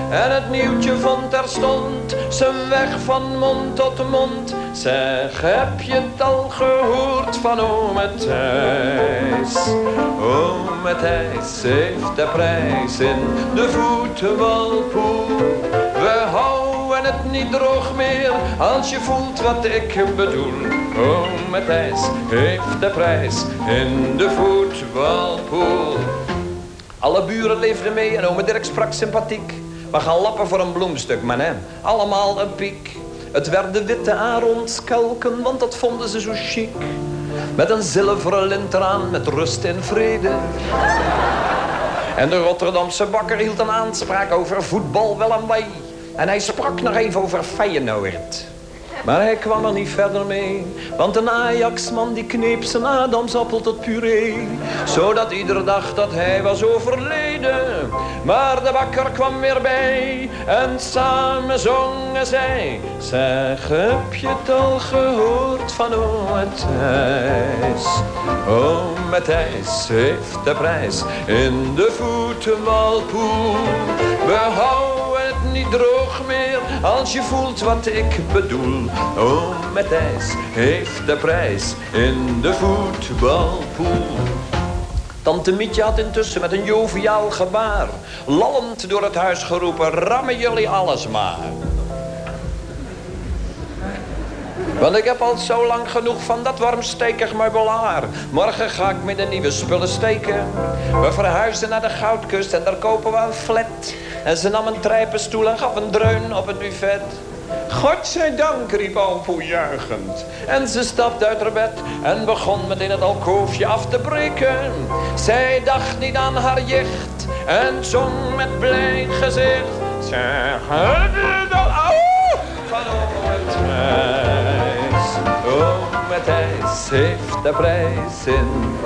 En het nieuwtje vond terstond zijn weg van mond tot mond. Zeg, heb je het al gehoord van o Matthijs? O Matthijs heeft de prijs in de voetbalpoel. Het niet droog meer als je voelt wat ik bedoel. O Matthijs heeft de prijs in de voetbalpoel. Alle buren leefden mee en ome Dirk sprak sympathiek. We gaan lappen voor een bloemstuk, man hè. Allemaal een piek. Het werden witte aronskelken, want dat vonden ze zo chic. Met een zilveren lint eraan, met rust en vrede. En de Rotterdamse bakker hield een aanspraak over voetbal wel en wij. En hij sprak nog even over Feyenoord. Maar hij kwam er niet verder mee. Want een Ajaxman die kneep zijn adamsappel tot puree. Zodat ieder dacht dat hij was overleden. Maar de bakker kwam weer bij. En samen zongen zij. Zeg, heb je het al gehoord van o Matthijs? O Matthijs heeft de prijs in de voetbalpoel. We niet droog meer als je voelt wat ik bedoel. O Matthijs heeft de prijs in de voetbalpoel. Tante Mietje had intussen met een joviaal gebaar... lallend door het huis geroepen, rammen jullie alles maar. Want ik heb al zo lang genoeg van dat warmstekig meubelaar. Morgen ga ik met de nieuwe spullen steken. We verhuisden naar de Goudkust en daar kopen we een flat. En ze nam een trijpenstoel en gaf een dreun op het buffet. Godzijdank, riep Alpo juichend. En ze stapte uit haar bed en begon meteen het alkoofje af te breken. Zij dacht niet aan haar jicht en zong met blij gezicht. Zeg, dat? Au! Van oom Matthijs. Oom Matthijs heeft de prijs in.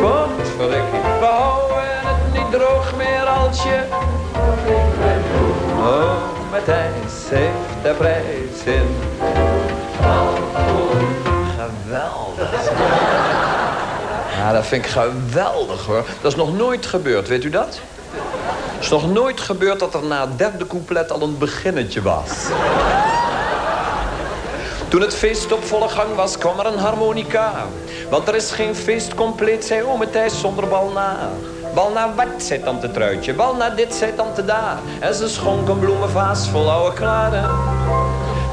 Potverdikke, we houden het niet droog meer als je... Oh, Matthijs heeft de prijs in. Geweldig. Ja, dat vind ik geweldig hoor. Dat is nog nooit gebeurd, weet u dat? Het is nog nooit gebeurd dat er na het derde couplet al een beginnetje was. Toen het feest op volle gang was, kwam er een harmonica. Want er is geen feest compleet, zei ome Thijs zonder bal na. Bal naar wat, zei tante Truitje, bal naar dit, zei tante daar. En ze schonk een bloemenvaas vol oude klaren.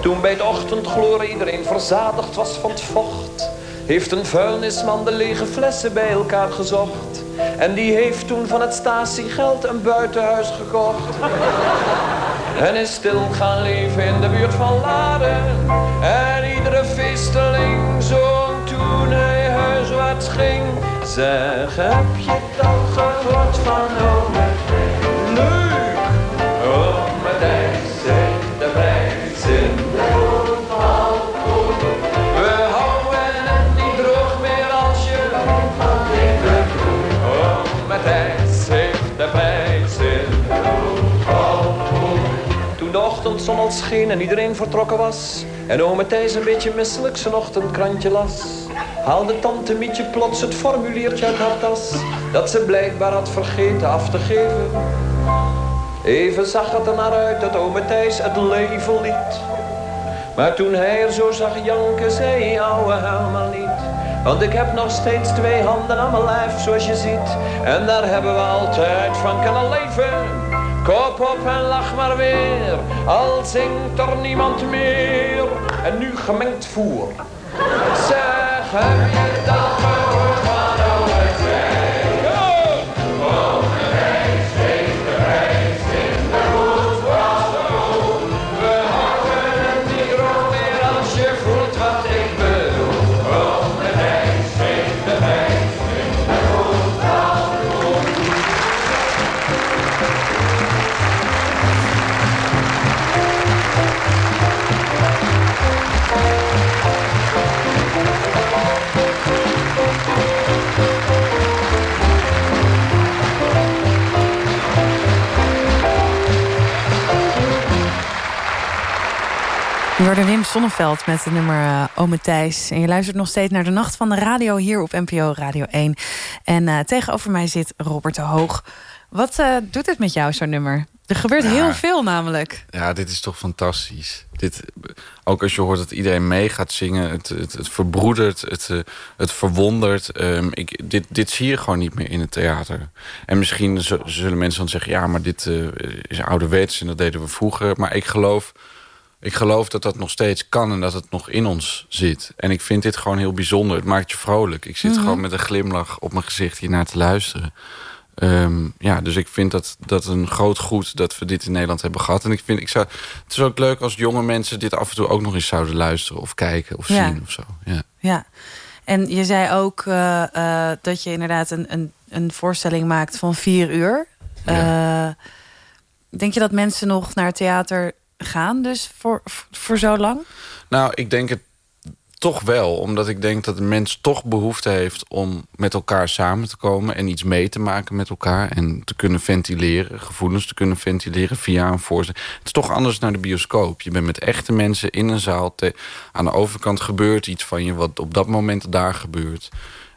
Toen bij het ochtendgloren iedereen verzadigd was van het vocht... heeft een vuilnisman de lege flessen bij elkaar gezocht. En die heeft toen van het statiegeld een buitenhuis gekocht. En is stil gaan leven in de buurt van Laren. En iedere feesteling zong toen hij huiswaarts ging. Zeg, heb je dat gehoord van ome? Ochtendzon al scheen en iedereen vertrokken was... en ome Thijs een beetje misselijk zijn ochtendkrantje las... haalde tante Mietje plots het formuliertje uit haar tas... dat ze blijkbaar had vergeten af te geven. Even zag het er naar uit dat ome Thijs het leven liet. Maar toen hij er zo zag janken, zei hij, ouwe, huil maar niet. Want ik heb nog steeds twee handen aan mijn lijf, zoals je ziet. En daar hebben we altijd van kunnen leven. Kop op en lach maar weer, al zingt er niemand meer. En nu gemengd voer. Zeg, heb je dat Hoorde Wim Sonneveld met het nummer uh, Ome Thijs. En je luistert nog steeds naar de Nacht van de Radio hier op NPO Radio 1. En uh, tegenover mij zit Robert de Hoog. Wat uh, doet het met jou, zo'n nummer? Er gebeurt ja. heel veel namelijk. Ja, dit is toch fantastisch. Dit, ook als je hoort dat iedereen mee gaat zingen. Het, het, het verbroedert, het, het verwondert. Um, ik, dit, dit zie je gewoon niet meer in het theater. En misschien zullen mensen dan zeggen... ja, maar dit uh, is ouderwets en dat deden we vroeger. Maar ik geloof... Ik geloof dat dat nog steeds kan en dat het nog in ons zit. En ik vind dit gewoon heel bijzonder. Het maakt je vrolijk. Ik zit mm -hmm. gewoon met een glimlach op mijn gezicht hier naar te luisteren. Um, ja, dus ik vind dat, dat een groot goed dat we dit in Nederland hebben gehad. En ik vind, ik zou, het is ook leuk als jonge mensen dit af en toe ook nog eens zouden luisteren of kijken of ja. zien of zo. Ja. ja, en je zei ook uh, uh, dat je inderdaad een, een, een voorstelling maakt van vier uur. Ja. Uh, denk je dat mensen nog naar theater gaan, dus voor, voor zo lang? Nou, ik denk het toch wel. Omdat ik denk dat de mens toch behoefte heeft om met elkaar samen te komen... en iets mee te maken met elkaar. En te kunnen ventileren, gevoelens te kunnen ventileren via een voorstelling. Het is toch anders naar de bioscoop. Je bent met echte mensen in een zaal. Te, aan de overkant gebeurt iets van je wat op dat moment daar gebeurt.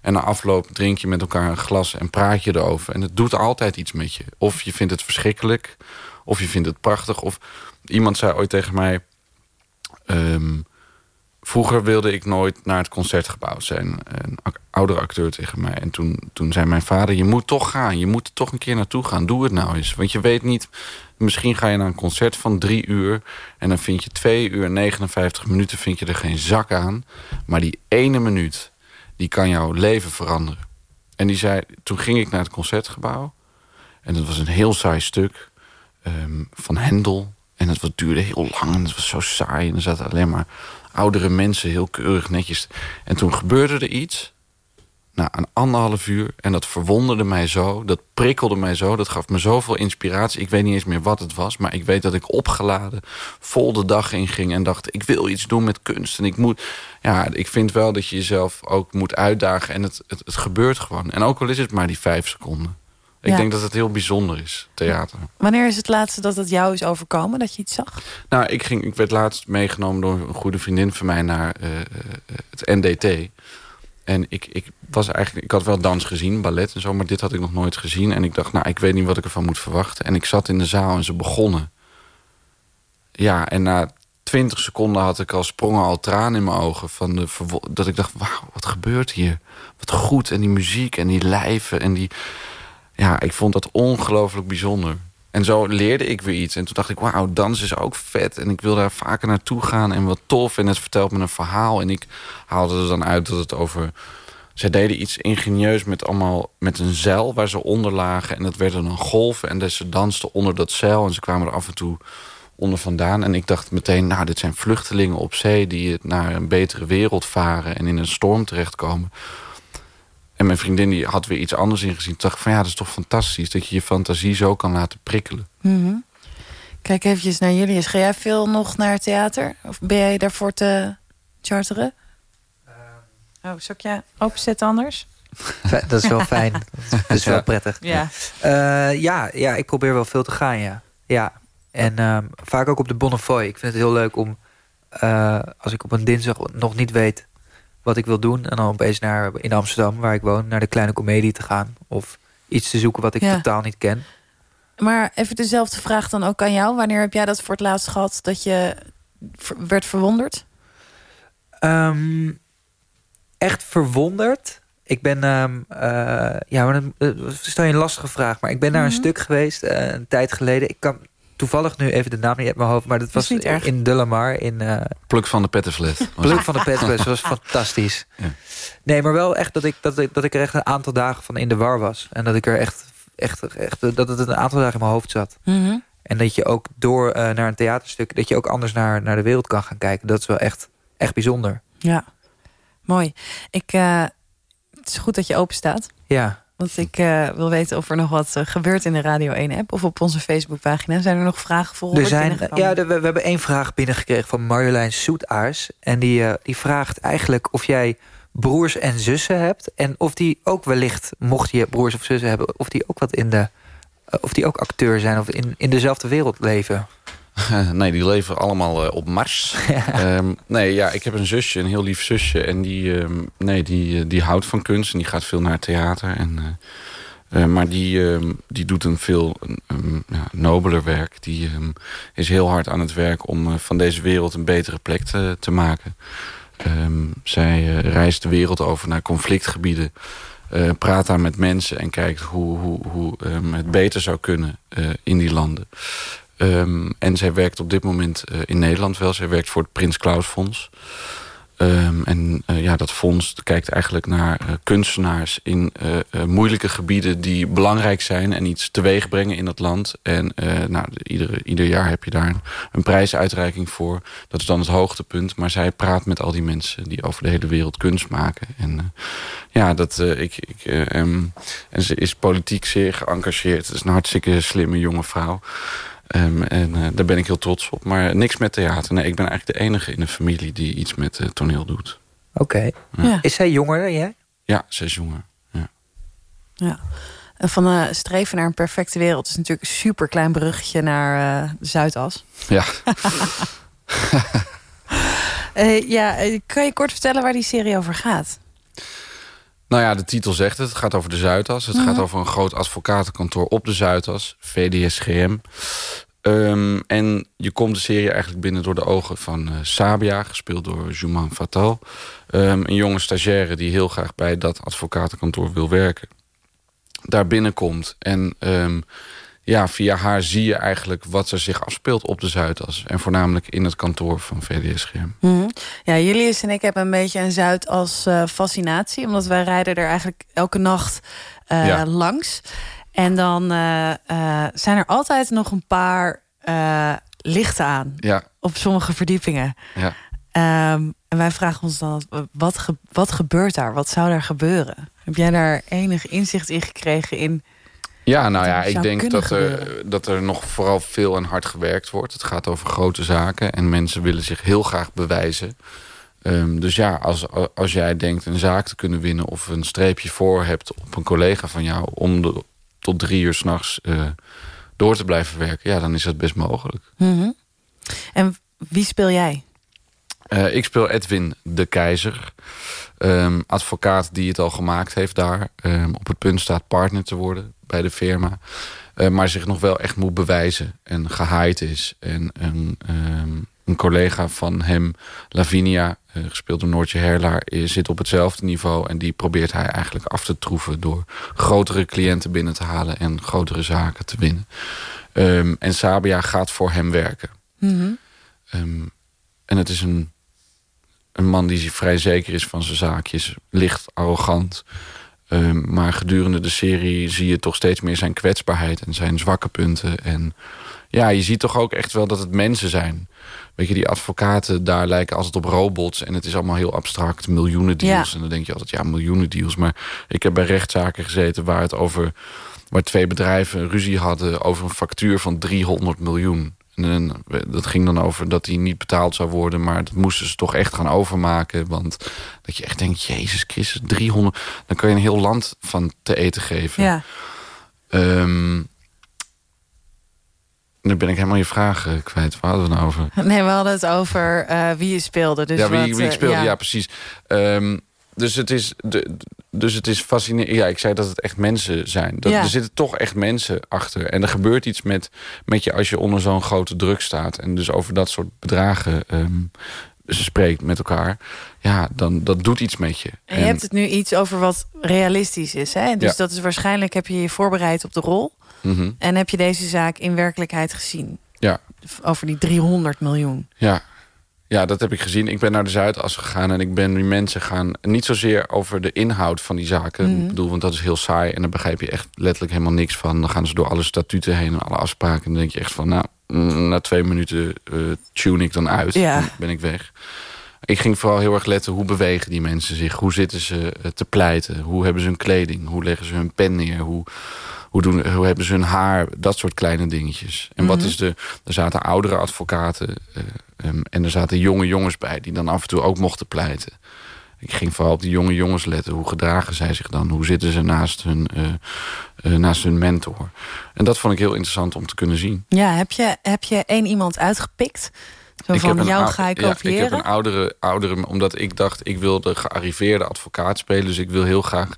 En na afloop drink je met elkaar een glas en praat je erover. En het doet altijd iets met je. Of je vindt het verschrikkelijk, of je vindt het prachtig... of iemand zei ooit tegen mij... Um, vroeger wilde ik nooit naar het concertgebouw zijn. Een oudere acteur tegen mij. En toen, toen zei mijn vader, je moet toch gaan. Je moet er toch een keer naartoe gaan. Doe het nou eens. Want je weet niet... Misschien ga je naar een concert van drie uur... en dan vind je twee uur en 59 minuten vind je er geen zak aan. Maar die ene minuut, die kan jouw leven veranderen. En die zei, toen ging ik naar het concertgebouw... en dat was een heel saai stuk um, van Hendel En het duurde heel lang en het was zo saai. En er zaten alleen maar oudere mensen, heel keurig netjes. En toen gebeurde er iets. Na een anderhalf uur. En dat verwonderde mij zo. Dat prikkelde mij zo. Dat gaf me zoveel inspiratie. Ik weet niet eens meer wat het was. Maar ik weet dat ik opgeladen vol de dag inging. En dacht, ik wil iets doen met kunst. En ik moet... Ja, ik vind wel dat je jezelf ook moet uitdagen. En het, het, het gebeurt gewoon. En ook al is het maar die vijf seconden. Ik Ja. denk dat het heel bijzonder is, theater. Wanneer is het laatste dat het jou is overkomen, dat je iets zag? Nou, ik, ging, ik werd laatst meegenomen door een goede vriendin van mij naar eh, eh, het NDT. En ik, ik, was eigenlijk, ik had wel dans gezien, ballet en zo, maar dit had ik nog nooit gezien. En ik dacht, nou, ik weet niet wat ik ervan moet verwachten. En ik zat in de zaal en ze begonnen. Ja, en na twintig seconden had ik al sprongen al tranen in mijn ogen. Van de dat ik dacht, wauw, wat gebeurt hier? Wat goed. En die muziek en die lijven en die... Ja, ik vond dat ongelooflijk bijzonder. En zo leerde ik weer iets. En toen dacht ik, wauw, dans is ook vet. En ik wil daar vaker naartoe gaan. En wat tof. En het vertelt me een verhaal. En ik haalde er dan uit dat het over... Zij deden iets ingenieus met allemaal met een zeil waar ze onder lagen. En dat werden dan golven. En dus ze dansten onder dat zeil. En ze kwamen er af en toe onder vandaan. En ik dacht meteen, nou, dit zijn vluchtelingen op zee... die naar een betere wereld varen en in een storm terechtkomen. En mijn vriendin die had weer iets anders ingezien. Toen dacht ik van, ja, dat is toch fantastisch... dat je je fantasie zo kan laten prikkelen. Mhm. Kijk eventjes naar jullie. Ga jij veel nog naar het theater? Of ben jij daarvoor te charteren? Oh, zal ik je openzetten anders? *laughs* Dat is wel fijn. *laughs* Dat is wel prettig. Ja. Eh, ja, ja, ik probeer wel veel te gaan, ja. ja. En ehm, vaak ook op de Bonnefoy. Ik vind het heel leuk om, eh, als ik op een dinsdag nog niet weet wat ik wil doen... en dan opeens naar, in Amsterdam, waar ik woon, naar de Kleine Comedie te gaan. Of iets te zoeken wat ik Ja. totaal niet ken. Maar even dezelfde vraag dan ook aan jou. Wanneer heb jij dat voor het laatst gehad dat je werd verwonderd? Ehm, echt verwonderd. Ik ben, ehm, eh, ja, maar stel je een lastige vraag. Maar ik ben naar een Mhm. stuk geweest eh, een tijd geleden. Ik kan toevallig nu even de naam niet uit mijn hoofd. Maar dat was niet erg. in Delamar. In eh Pluk van de pettenfles. *laughs* Pluk van de Petfles. was fantastisch. Ja. Nee, maar wel echt dat ik, dat, ik, dat ik er echt een aantal dagen van in de war was. En dat ik er echt, echt, echt dat het een aantal dagen in mijn hoofd zat. Mhm. En dat je ook door eh, naar een theaterstuk... dat je ook anders naar, naar de wereld kan gaan kijken. Dat is wel echt, echt bijzonder. Ja, mooi. Ik, eh, het is goed dat je open staat. Ja. Want ik eh, wil weten of er nog wat eh, gebeurt in de Radio 1-app... of op onze Facebookpagina. Zijn er nog vragen voor Er zijn, ja, we, we hebben één vraag binnengekregen van Marjolein Soetaars. En die, eh, die vraagt eigenlijk of jij broers en zussen hebt. En of die ook wellicht, mocht je broers of zussen hebben... of die ook wat in de... of die ook acteur zijn of in, in dezelfde wereld leven. *laughs* nee, die leven allemaal eh, op Mars. *laughs* Ehm, nee, ja, ik heb een zusje, een heel lief zusje. En die, ehm, nee, die, eh, die houdt van kunst en die gaat veel naar theater. En, eh, maar die, ehm, die doet een veel ja, nobeler werk. Die is heel hard aan het werk om van deze wereld een betere plek te, te maken. Zij reist de wereld over naar conflictgebieden. praat daar met mensen en kijkt hoe, hoe, hoe het beter zou kunnen in die landen. Ehm, en zij werkt op dit moment eh, in Nederland wel. Zij werkt voor het Prins Klaus Fonds. Ehm, en eh, ja, dat fonds kijkt eigenlijk naar eh, kunstenaars in moeilijke gebieden die belangrijk zijn en iets teweeg brengen in dat land. En nou, ieder, ieder jaar heb je daar een, prijsuitreiking voor. Dat is dan het hoogtepunt. Maar zij praat met al die mensen die over de hele wereld kunst maken. En ja, dat, ik, ik, eh, ehm, en ze is politiek zeer geëngageerd. Het is een hartstikke slimme jonge vrouw. Ehm, en eh, daar ben ik heel trots op. Maar niks met theater. Nee, ik ben eigenlijk de enige in de familie die iets met eh, toneel doet. Oké. Ja. Is zij jonger dan jij? Ja, zes jongen. Ja. Ja. En Van eh, streven naar een perfecte wereld is natuurlijk een super klein bruggetje naar eh, de Zuidas. ja. *laughs* Eh, ja, kan je kort vertellen waar die serie over gaat? Nou ja, de titel zegt het. Het gaat over de Zuidas. Het gaat over een groot advocatenkantoor op de Zuidas. VDSGM. Ehm, en je komt de serie eigenlijk binnen door de ogen van eh, Sabia. Gespeeld door Jouman Fatal. Ehm, een jonge stagiaire die heel graag bij dat advocatenkantoor wil werken. Daar binnenkomt. En ehm, ja, via haar zie je eigenlijk wat er zich afspeelt op de Zuidas. En voornamelijk in het kantoor van VDSGM. Mhm. Ja, Julius en ik hebben een beetje een Zuid als eh, fascinatie. Omdat wij rijden er eigenlijk elke nacht eh, Ja. langs. En dan eh, zijn er altijd nog een paar lichten aan Ja, op sommige verdiepingen. ja. Ehm, en wij vragen ons dan, wat, ge- wat gebeurt daar? Wat zou daar gebeuren? Heb jij daar enig inzicht in gekregen in... Ja, nou ja, ik denk dat er, dat er nog vooral veel en hard gewerkt wordt. Het gaat over grote zaken en mensen willen zich heel graag bewijzen. Ehm, dus ja, als, als jij denkt een zaak te kunnen winnen... of een streepje voor hebt op een collega van jou... om de, tot drie uur s'nachts uh, door te blijven werken... ja, dan is dat best mogelijk. Mhm. En wie speel jij? Uh, ik speel Edwin de Keizer. Um, advocaat die het al gemaakt heeft daar. Um, op het punt staat partner te worden bij de firma. Uh, maar zich nog wel echt moet bewijzen. En gehaaid is. En een, um, een collega van hem, Lavinia, uh, gespeeld door Noortje Herlaar... zit op hetzelfde niveau. En die probeert hij eigenlijk af te troeven... door grotere cliënten binnen te halen... en grotere zaken te winnen. en Sabia gaat voor hem werken. Mm -hmm. en het is een een man die vrij zeker is van zijn zaakjes. Licht arrogant. Um, maar gedurende de serie zie je toch steeds meer zijn kwetsbaarheid... en zijn zwakke punten. En ja, je ziet toch ook echt wel dat het mensen zijn. Weet je, die advocaten daar lijken altijd op robots... en het is allemaal heel abstract, miljoenen deals. Ja. En dan denk je altijd, ja, miljoenen deals. Maar ik heb bij rechtszaken gezeten waar het over... waar twee bedrijven ruzie hadden over een factuur van 300 miljoen. En dat ging dan over dat hij niet betaald zou worden... maar dat moesten ze toch echt gaan overmaken. Want dat je echt denkt, Jezus Christus, 300... dan kan je een heel land van te eten geven. Ja. Um, nu ben ik helemaal je vraag uh, kwijt. Waar hadden we het over? Nee, we hadden het over uh, wie je speelde. Dus ja, wie, wat, wie ik speelde, uh, ja, ja precies. Um, dus het is, de, dus het is fascinerend. Ja, ik zei dat het echt mensen zijn. Dat, Ja. Er zitten toch echt mensen achter. En er gebeurt iets met, met je als je onder zo'n grote druk staat. En dus over dat soort bedragen um, spreekt met elkaar. Ja, dan dat doet iets met je. En je hebt het nu iets over wat realistisch is. Hè? Dus Ja. dat is waarschijnlijk heb je je voorbereid op de rol. Mhm. En heb je deze zaak in werkelijkheid gezien. Ja, Over die 300 miljoen. ja. Ja, dat heb ik gezien. Ik ben naar de Zuidas gegaan en ik ben die mensen gaan... niet zozeer over de inhoud van die zaken. Mhm. Ik bedoel, want dat is heel saai... en daar begrijp je echt letterlijk helemaal niks van. Dan gaan ze door alle statuten heen en alle afspraken... en dan denk je echt van, nou, mm, na twee minuten eh, tune ik dan uit. Ja. Dan ben ik weg. Ik ging vooral heel erg letten, hoe bewegen die mensen zich? Hoe zitten ze eh, te pleiten? Hoe hebben ze hun kleding? Hoe leggen ze hun pen neer? Hoe, hoe, doen, hoe hebben ze hun haar? Dat soort kleine dingetjes. En wat Mhm. is de... Er zaten oudere advocaten... eh, Ehm, en er zaten jonge jongens bij die dan af en toe ook mochten pleiten. Ik ging vooral op die jonge jongens letten. Hoe gedragen zij zich dan? Hoe zitten ze naast hun, eh, eh, naast hun mentor? En dat vond ik heel interessant om te kunnen zien. Ja, heb je, heb je één iemand uitgepikt? Zo Ik van, jou ou- ga ik ja, kopiëren? Ik heb een oudere, oudere, omdat ik dacht, ik wil de gearriveerde advocaat spelen. Dus ik wil heel graag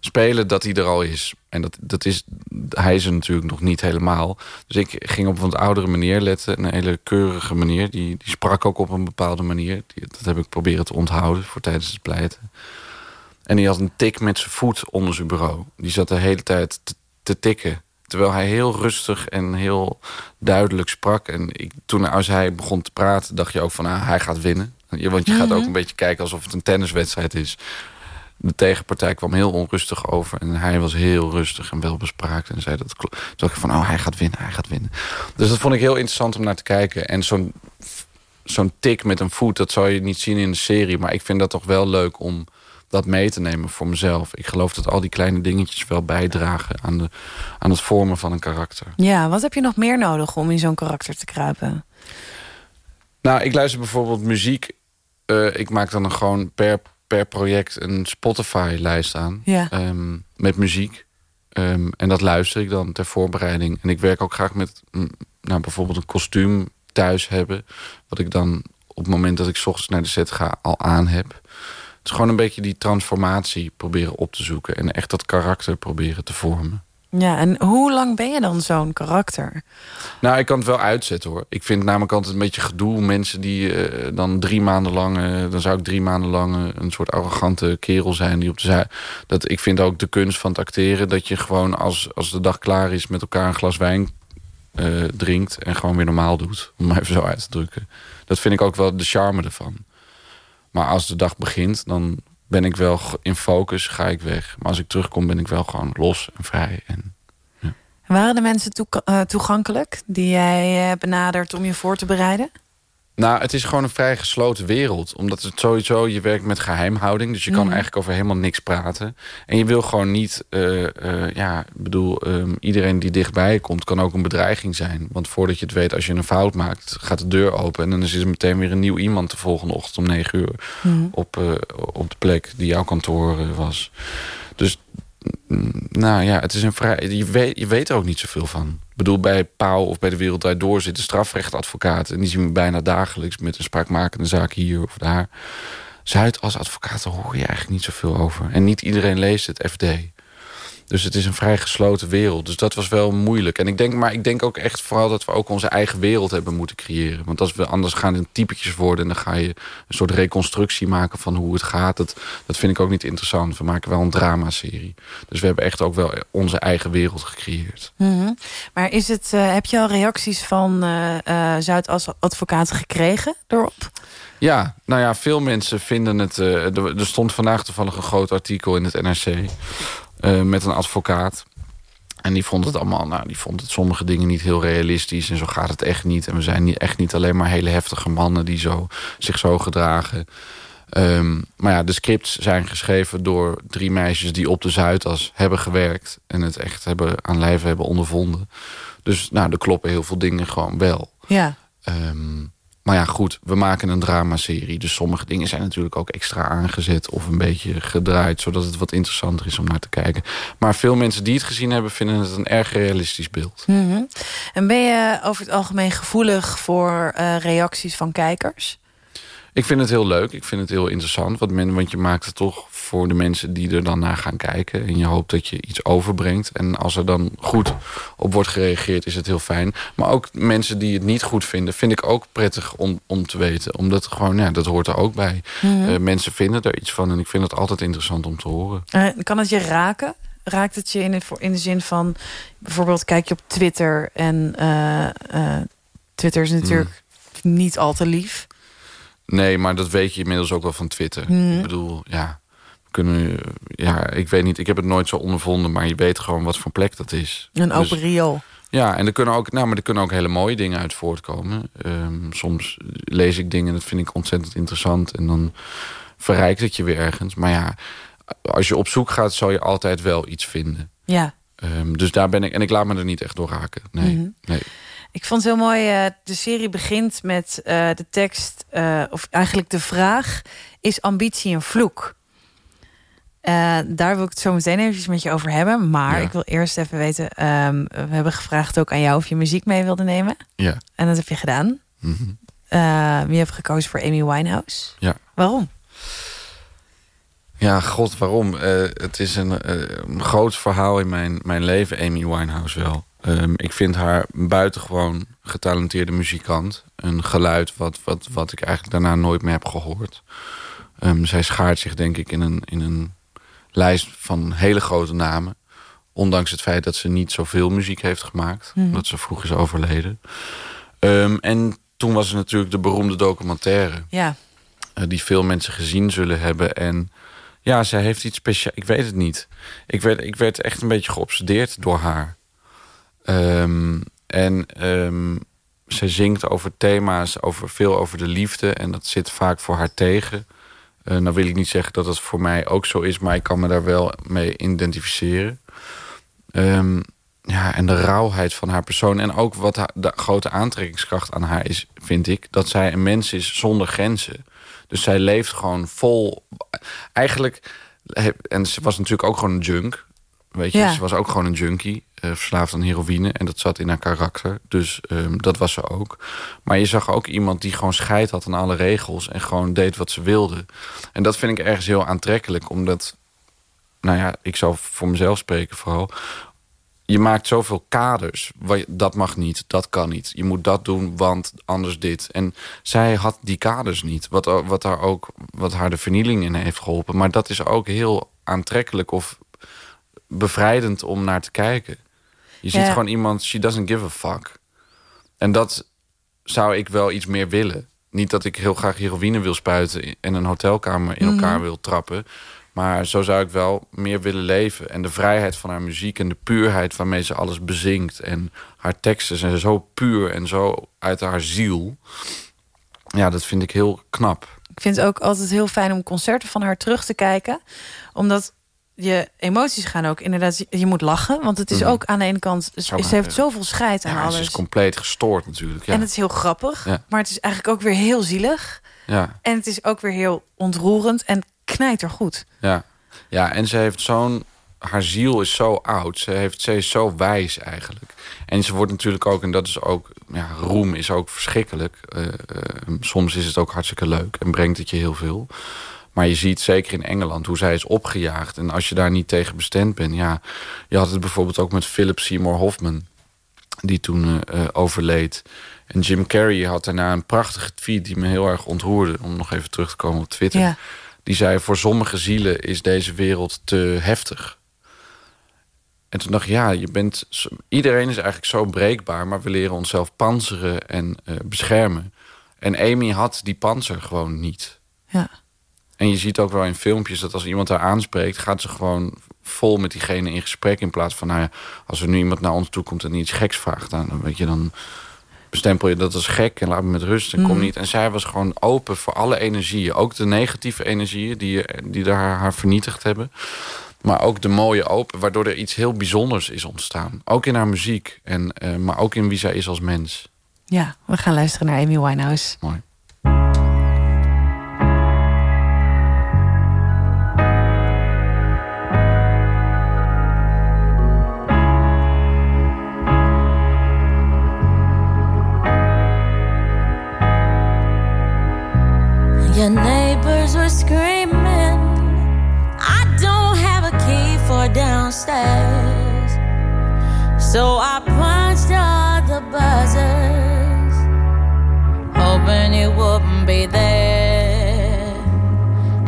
spelen dat hij er al is. En dat, dat is, hij is er natuurlijk nog niet helemaal. Dus ik ging op een wat oudere manier letten. Een hele keurige manier. Die, die sprak ook op een bepaalde manier. Die, dat heb ik proberen te onthouden voor tijdens het pleiten. En die had een tik met zijn voet onder zijn bureau. Die zat de hele tijd te, te tikken. Terwijl hij heel rustig en heel duidelijk sprak. En ik, toen als hij begon te praten, dacht je ook van... Ah, hij gaat winnen. Want je gaat Mhm. ook een beetje kijken alsof het een tenniswedstrijd is. De tegenpartij kwam heel onrustig over. En hij was heel rustig en welbespraakt. En zei dat. Toen dacht ik van, oh, hij gaat winnen, hij gaat winnen. Dus dat vond ik heel interessant om naar te kijken. En zo'n zo'n tik met een voet, dat zou je niet zien in de serie. Maar ik vind dat toch wel leuk om dat mee te nemen voor mezelf. Ik geloof dat al die kleine dingetjes wel bijdragen... aan, de, aan het vormen van een karakter. Ja, wat heb je nog meer nodig om in zo'n karakter te kruipen? Nou, ik luister bijvoorbeeld muziek. Eh, ik maak dan een gewoon per, per project een Spotify-lijst aan. Ja. ehm, met muziek. Ehm, en dat luister ik dan ter voorbereiding. En ik werk ook graag met nou, bijvoorbeeld een kostuum thuis hebben. Wat ik dan op het moment dat ik 's ochtends naar de set ga al aan heb. Het is gewoon een beetje die transformatie proberen op te zoeken. En echt dat karakter proberen te vormen. Ja, en hoe lang ben je dan zo'n karakter? Nou, ik kan het wel uitzetten hoor. Ik vind namelijk altijd een beetje gedoe. Mensen die eh, dan drie maanden lang... eh, dan zou ik drie maanden lang eh, een soort arrogante kerel zijn. Die op de zij... dat Ik vind ook de kunst van het acteren... dat je gewoon als, als de dag klaar is met elkaar een glas wijn drinkt... en gewoon weer normaal doet. Om maar even zo uit te drukken. Dat vind ik ook wel de charme ervan. Maar als de dag begint, dan ben ik wel in focus, ga ik weg. Maar als ik terugkom, ben ik wel gewoon los en vrij. En Waren de mensen eh, toegankelijk die jij eh, benadert om je voor te bereiden? Nou, het is gewoon een vrij gesloten wereld. Omdat het sowieso, je werkt met geheimhouding. Dus je kan Mhm. eigenlijk over helemaal niks praten. En je wil gewoon niet, eh, eh, ja, ik bedoel, ehm, iedereen die dichtbij komt... kan ook een bedreiging zijn. Want voordat je het weet, als je een fout maakt, gaat de deur open... en dan is er meteen weer een nieuw iemand de volgende ochtend om negen uur... Mhm. op, eh, op de plek die jouw kantoor was. Dus, nou ja, het is een vrij... Je weet, je weet er ook niet zoveel van. Ik bedoel, bij Pauw of bij de Wereld Door zitten strafrechtadvocaten... en die zien we bijna dagelijks met een spraakmakende zaak hier of daar. Zuid als advocaat hoor je eigenlijk niet zoveel over. En niet iedereen leest het FD. Dus het is een vrij gesloten wereld. Dus dat was wel moeilijk. En ik denk, maar ik denk ook echt vooral dat we ook onze eigen wereld hebben moeten creëren. Want als we anders gaan in typetjes worden... en dan ga je een soort reconstructie maken van hoe het gaat. Dat, dat vind ik ook niet interessant. We maken wel een dramaserie. Dus we hebben echt ook wel onze eigen wereld gecreëerd. Mhm. Maar is het, eh, heb je al reacties van eh, eh, Zuid als advocaat gekregen erop? Ja, nou ja, veel mensen vinden het... eh, er stond vandaag toevallig een groot artikel in het NRC... eh, met een advocaat. En die vond het allemaal, nou, die vond het sommige dingen niet heel realistisch. En zo gaat het echt niet. En we zijn niet, echt niet alleen maar hele heftige mannen die zo, zich zo gedragen. Ehm, maar ja, de scripts zijn geschreven door drie meisjes die op de Zuidas hebben gewerkt. En het echt hebben, aan lijve hebben ondervonden. Dus nou, er kloppen heel veel dingen gewoon wel. Ja. Ehm, maar ja, goed, we maken een dramaserie. Dus sommige dingen zijn natuurlijk ook extra aangezet... of een beetje gedraaid, zodat het wat interessanter is om naar te kijken. Maar veel mensen die het gezien hebben... vinden het een erg realistisch beeld. Mhm. En ben je over het algemeen gevoelig voor eh, reacties van kijkers? Ik vind het heel leuk, ik vind het heel interessant. Want, men, want je maakt het toch voor de mensen die er dan naar gaan kijken. En je hoopt dat je iets overbrengt. En als er dan goed op wordt gereageerd, is het heel fijn. Maar ook mensen die het niet goed vinden, vind ik ook prettig om, om te weten. Omdat gewoon, ja, dat hoort er ook bij. Eh, mensen vinden er iets van en ik vind het altijd interessant om te horen. Eh, kan het je raken? Raakt het je in de, in de zin van... bijvoorbeeld kijk je op Twitter... en eh, Twitter is natuurlijk niet al te lief. Nee, maar dat weet je inmiddels ook wel van Twitter. Mhm. Ik bedoel, ja, kunnen, ja, ik weet niet, ik heb het nooit zo ondervonden, maar je weet gewoon wat voor plek dat is. Een Dus- open riool. Ja, en er kunnen ook, nou, maar er kunnen ook hele mooie dingen uit voortkomen. Ehm, soms lees ik dingen, dat vind ik ontzettend interessant. En dan verrijkt het je weer ergens. Maar ja, als je op zoek gaat, zal je altijd wel iets vinden. Ja. Ehm, dus daar ben ik, en ik laat me er niet echt door raken. Nee, Mhm. nee. Ik vond het heel mooi. eh, de serie begint met eh, de tekst, eh, of eigenlijk de vraag: is ambitie een vloek? Eh, daar wil ik het zo meteen even met je over hebben. Maar Ja. ik wil eerst even weten: ehm, we hebben gevraagd ook aan jou of je muziek mee wilde nemen. Ja. En dat heb je gedaan. Mhm. Eh, je hebt gekozen voor Amy Winehouse. Ja. Waarom? Ja, god, waarom? Eh, het is een, een groot verhaal in mijn, mijn leven, Amy Winehouse wel. Ehm, ik vind haar buitengewoon getalenteerde muzikant. Een geluid wat, wat, wat ik eigenlijk daarna nooit meer heb gehoord. Ehm, zij schaart zich denk ik in een, in een lijst van hele grote namen. Ondanks het feit dat ze niet zoveel muziek heeft gemaakt. Mhm. Omdat ze vroeg is overleden. Ehm, en toen was er natuurlijk de beroemde documentaire Ja. eh, die veel mensen gezien zullen hebben. En ja, zij heeft iets speciaals. Ik weet het niet. Ik werd, ik werd echt een beetje geobsedeerd door haar. Ehm, en ehm, zij zingt over thema's, over, veel over de liefde. En dat zit vaak voor haar tegen. Eh nou wil ik niet zeggen dat het voor mij ook zo is... maar ik kan me daar wel mee identificeren. Ehm, ja, en de rauwheid van haar persoon. En ook wat de grote aantrekkingskracht aan haar is, vind ik... dat zij een mens is zonder grenzen. Dus zij leeft gewoon vol... Eigenlijk... En ze was natuurlijk ook gewoon een junk. Weet je, Ja. ze was ook gewoon een junkie. eh, verslaafd aan heroïne. En dat zat in haar karakter. Dus ehm, dat was ze ook. Maar je zag ook iemand die gewoon scheid had aan alle regels. En gewoon deed wat ze wilde. En dat vind ik ergens heel aantrekkelijk. Omdat, nou ja, ik zou voor mezelf spreken vooral je maakt zoveel kaders. Dat mag niet, dat kan niet. Je moet dat doen, want anders dit. En zij had die kaders niet. Wat, wat, haar, ook, wat haar de vernieling in heeft geholpen. Maar dat is ook heel aantrekkelijk of bevrijdend om naar te kijken. Je ziet Ja. gewoon iemand, she doesn't give a fuck. En dat zou ik wel iets meer willen. Niet dat ik heel graag heroïne wil spuiten... en een hotelkamer in elkaar wil trappen. Maar zo zou ik wel meer willen leven. En de vrijheid van haar muziek en de puurheid waarmee ze alles bezingt. En haar teksten zijn zo puur en zo uit haar ziel. Ja, dat vind ik heel knap. Ik vind het ook altijd heel fijn om concerten van haar terug te kijken. Omdat je emoties gaan ook inderdaad... Je moet lachen, want het is Mhm. ook aan de ene kant... Ze heeft zoveel scheid aan Ja, alles. ze is compleet gestoord natuurlijk. Ja. En het is heel grappig, maar het is eigenlijk ook weer heel zielig. ja. En het is ook weer heel ontroerend en knijtergoed. Ja, ja en ze heeft zo'n... Haar ziel is zo oud. Ze, heeft, ze is zo wijs eigenlijk. En ze wordt natuurlijk ook, en dat is ook... Ja, roem is ook verschrikkelijk. Eh, eh, soms is het ook hartstikke leuk en brengt het je heel veel. Maar je ziet zeker in Engeland hoe zij is opgejaagd. En als je daar niet tegen bestemd bent... Ja, je had het bijvoorbeeld ook met Philip Seymour Hoffman... die toen eh, eh, overleed. En Jim Carrey had daarna een prachtige tweet... die me heel erg ontroerde, om nog even terug te komen op Twitter. Ja. Die zei, voor sommige zielen is deze wereld te heftig. En toen dacht ik, ja, je bent, iedereen is eigenlijk zo breekbaar... maar we leren onszelf panzeren en eh, beschermen. En Amy had die panzer gewoon niet. Ja. En je ziet ook wel in filmpjes dat als iemand haar aanspreekt... gaat ze gewoon vol met diegene in gesprek... in plaats van, nou ja, als er nu iemand naar ons toe komt... en iets geks vraagt, dan, dan weet je, dan bestempel je dat als gek... en laat me met rust en kom Mhm. niet. En zij was gewoon open voor alle energieën. Ook de negatieve energieën die, die haar, haar vernietigd hebben. Maar ook de mooie open, waardoor er iets heel bijzonders is ontstaan. Ook in haar muziek, en, eh, maar ook in wie zij is als mens. Ja, we gaan luisteren naar Amy Winehouse. Mooi.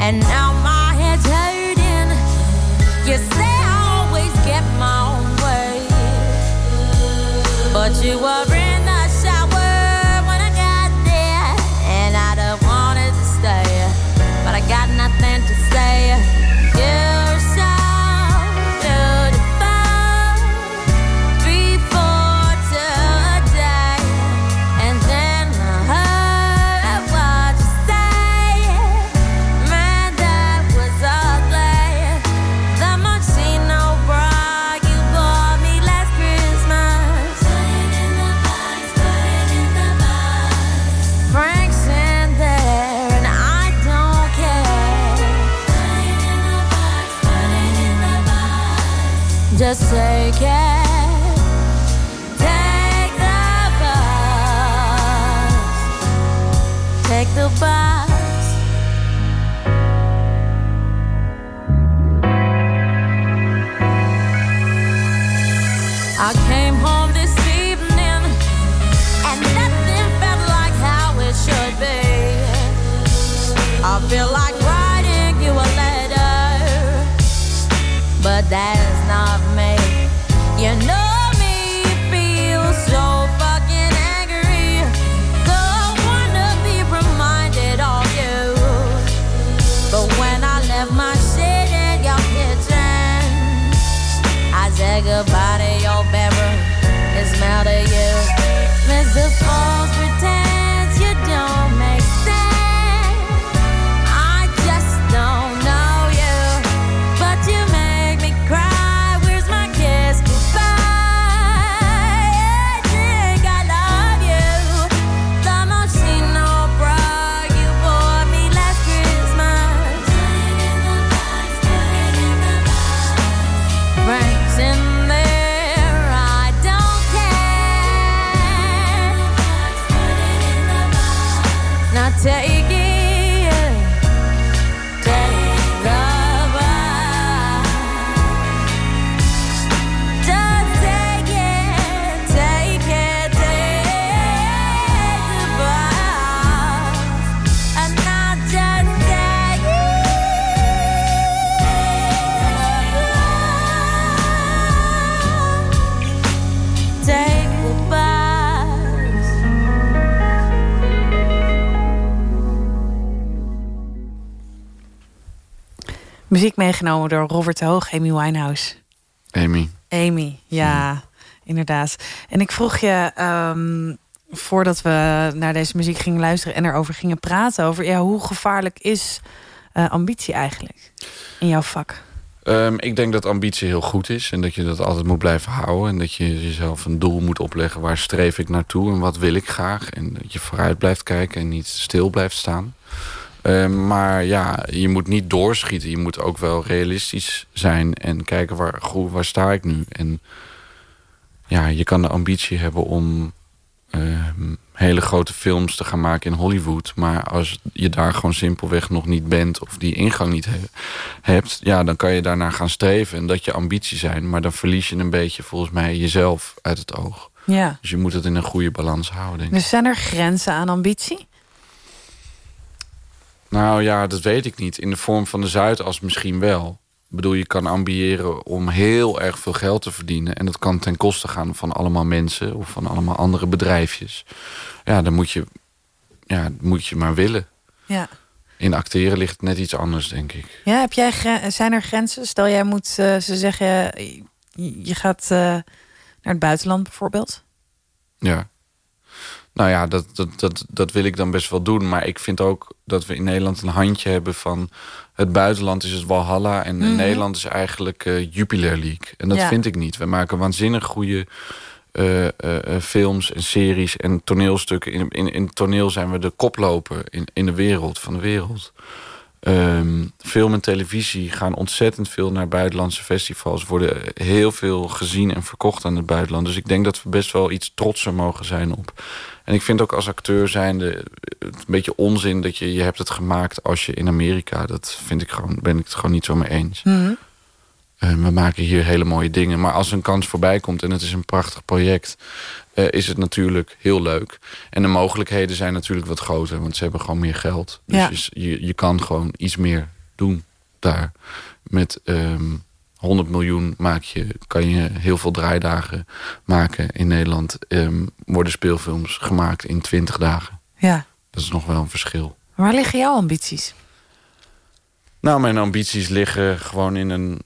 And now Just take it. Take the bus. Take the bus. I came home this evening and nothing felt like how it should be. I feel like writing you a letter, but that Muziek meegenomen door Robert de Hoog, Amy Winehouse. Amy. Amy, ja, inderdaad. En ik vroeg je, ehm, voordat we naar deze muziek gingen luisteren... en erover gingen praten, over ja, hoe gevaarlijk is eh, ambitie eigenlijk in jouw vak? Ehm, ik denk dat ambitie heel goed is en dat je dat altijd moet blijven houden. En dat je jezelf een doel moet opleggen. Waar streef ik naartoe en wat wil ik graag? En dat je vooruit blijft kijken en niet stil blijft staan. Ehm, maar ja, je moet niet doorschieten. Je moet ook wel realistisch zijn en kijken waar, goed, waar sta ik nu. En ja, je kan de ambitie hebben om ehm, hele grote films te gaan maken in Hollywood. Maar als je daar gewoon simpelweg nog niet bent of die ingang niet he- hebt, ja, dan kan je daarnaar gaan streven en dat je ambitie zijn. Maar dan verlies je een beetje volgens mij jezelf uit het oog. Ja. Dus je moet het in een goede balans houden. Denk ik. Dus zijn er grenzen aan ambitie? Nou ja, dat weet ik niet. In de vorm van de Zuidas misschien wel. Ik bedoel, je kan ambiëren om heel erg veel geld te verdienen. En dat kan ten koste gaan van allemaal mensen of van allemaal andere bedrijfjes. Ja, dan moet je, ja, moet je maar willen. Ja. In acteren ligt net iets anders, denk ik. Ja, heb jij zijn er grenzen? Stel, jij moet eh, ze zeggen, je, je gaat eh, naar het buitenland bijvoorbeeld. Ja. Nou ja, dat, dat, dat, dat wil ik dan best wel doen. Maar ik vind ook dat we in Nederland een handje hebben van... het buitenland is het Walhalla en Mhm. Nederland is eigenlijk eh, Jupiler League. En dat Ja. vind ik niet. We maken waanzinnig goede eh, eh, films en series en toneelstukken. In, in, in toneel zijn we de koploper in, in de wereld, van de wereld. Ehm, film en televisie gaan ontzettend veel naar buitenlandse festivals. Worden heel veel gezien en verkocht aan het buitenland. Dus ik denk dat we best wel iets trotser mogen zijn op. En ik vind ook als acteur zijnde het een beetje onzin dat je je hebt het gemaakt als je in Amerika. Dat vind ik gewoon, ben ik het gewoon niet zo mee eens. Mhm. We maken hier hele mooie dingen. Maar als een kans voorbij komt en het is een prachtig project... eh, is het natuurlijk heel leuk. En de mogelijkheden zijn natuurlijk wat groter. Want ze hebben gewoon meer geld. Dus Ja. je, je, je kan gewoon iets meer doen daar. Met ehm 100 miljoen maak je, kan je heel veel draaidagen maken in Nederland. Ehm, worden speelfilms gemaakt in 20 dagen. Ja. Dat is nog wel een verschil. Waar liggen jouw ambities? Nou, mijn ambities liggen gewoon in een,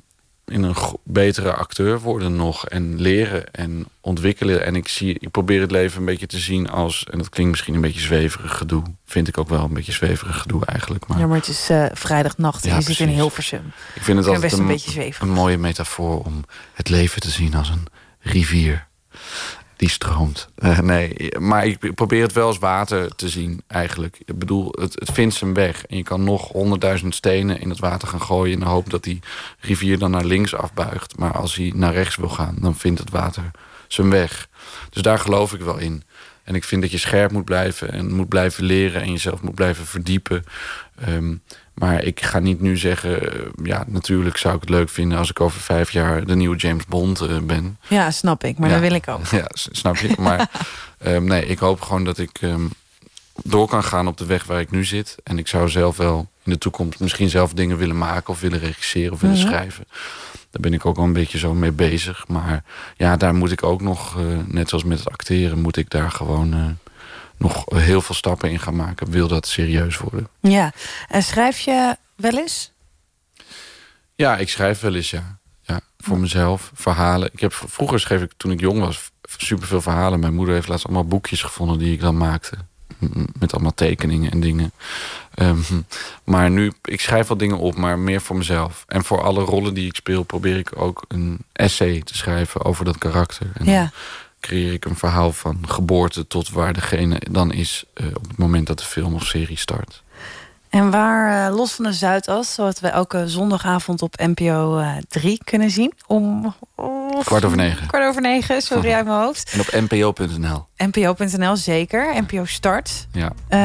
in een betere acteur worden nog. En leren en ontwikkelen. En ik, zie, ik probeer het leven een beetje te zien als... en dat klinkt misschien een beetje zweverig gedoe. Vind ik ook wel een beetje zweverig gedoe eigenlijk. Maar Ja, maar het is eh, vrijdagnacht en Ja, je zit in precies. Hilversum. ik vind het altijd best een een, beetje zweverig. een mooie metafoor om het leven te zien als een rivier. Die stroomt. Eh, nee, maar ik probeer het wel als water te zien eigenlijk. Ik bedoel, het, het vindt zijn weg. En je kan nog honderdduizend stenen in het water gaan gooien... in de hoop dat die rivier dan naar links afbuigt. Maar als hij naar rechts wil gaan, dan vindt het water zijn weg. Dus daar geloof ik wel in. En ik vind dat je scherp moet blijven en moet blijven leren... en jezelf moet blijven verdiepen. Ehm, maar ik ga niet nu zeggen... eh, ja, natuurlijk zou ik het leuk vinden... als ik over vijf jaar de nieuwe James Bond eh, ben. Ja, snap ik. Maar Ja. dat wil ik ook. *laughs* Ja, snap je? Maar *laughs* ehm, nee, ik hoop gewoon dat ik ehm, door kan gaan op de weg waar ik nu zit. En ik zou zelf wel in de toekomst misschien zelf dingen willen maken... of willen regisseren of willen Mhm. schrijven. Daar ben ik ook al een beetje zo mee bezig. Maar ja, daar moet ik ook nog, eh, net zoals met het acteren... moet ik daar gewoon nog heel veel stappen in gaan maken. Wil dat serieus worden? Ja. En schrijf je wel eens? Ja, ik schrijf wel eens, ja. ja voor mezelf, verhalen. Ik heb, vroeger schreef ik, toen ik jong was, superveel verhalen. Mijn moeder heeft laatst allemaal boekjes gevonden die ik dan maakte. Met allemaal tekeningen en dingen. Ehm, maar nu, ik schrijf wel dingen op, maar meer voor mezelf. En voor alle rollen die ik speel, probeer ik ook een essay te schrijven over dat karakter. En Ja. Creëer ik een verhaal van geboorte tot waar degene dan is... eh, op het moment dat de film of serie start. En waar, eh, los van de Zuidas, zodat we elke zondagavond op NPO eh 3 kunnen zien. Om Kwart over negen. kwart over negen, sorry uit mijn hoofd. En op npo.nl. NPO.nl zeker, NPO Start. Ja. Eh,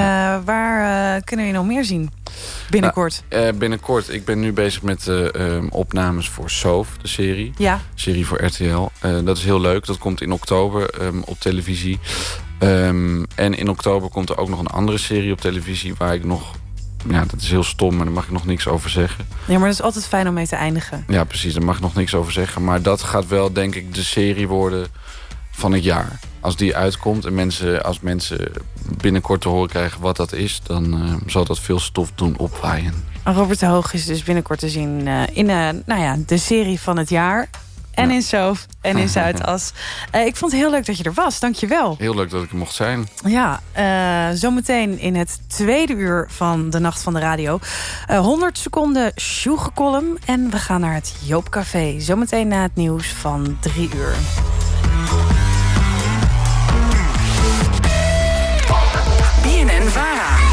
waar eh, kunnen we nog meer zien binnenkort? Eh, binnenkort. Ik ben nu bezig met eh, ehm, opnames voor Soof, de serie. Ja. Serie voor RTL. Eh, dat is heel leuk. Dat komt in oktober ehm, op televisie. Ehm, en in oktober komt er ook nog een andere serie op televisie... waar ik nog... Ja, dat is heel stom, maar daar mag ik nog niks over zeggen. ja, maar dat is altijd fijn om mee te eindigen. Ja, precies. Daar mag ik nog niks over zeggen. Maar dat gaat wel, denk ik, de serie worden van het jaar. Als die uitkomt en mensen, als mensen binnenkort te horen krijgen wat dat is... dan eh, zal dat veel stof doen opwaaien. Robert de Hoog is dus binnenkort te zien uh, in uh, nou ja, de serie van het jaar. En ja. in Zoof en in *laughs* Zuidas. Uh, ik vond het heel leuk dat je er was. Dank je wel. Heel leuk dat ik er mocht zijn. Ja, uh, zometeen in het tweede uur van de Nacht van de Radio. Uh, 100 seconden Sjoegekolom. En we gaan naar het Joopcafé. Zometeen na het nieuws van drie uur. BNN Vara.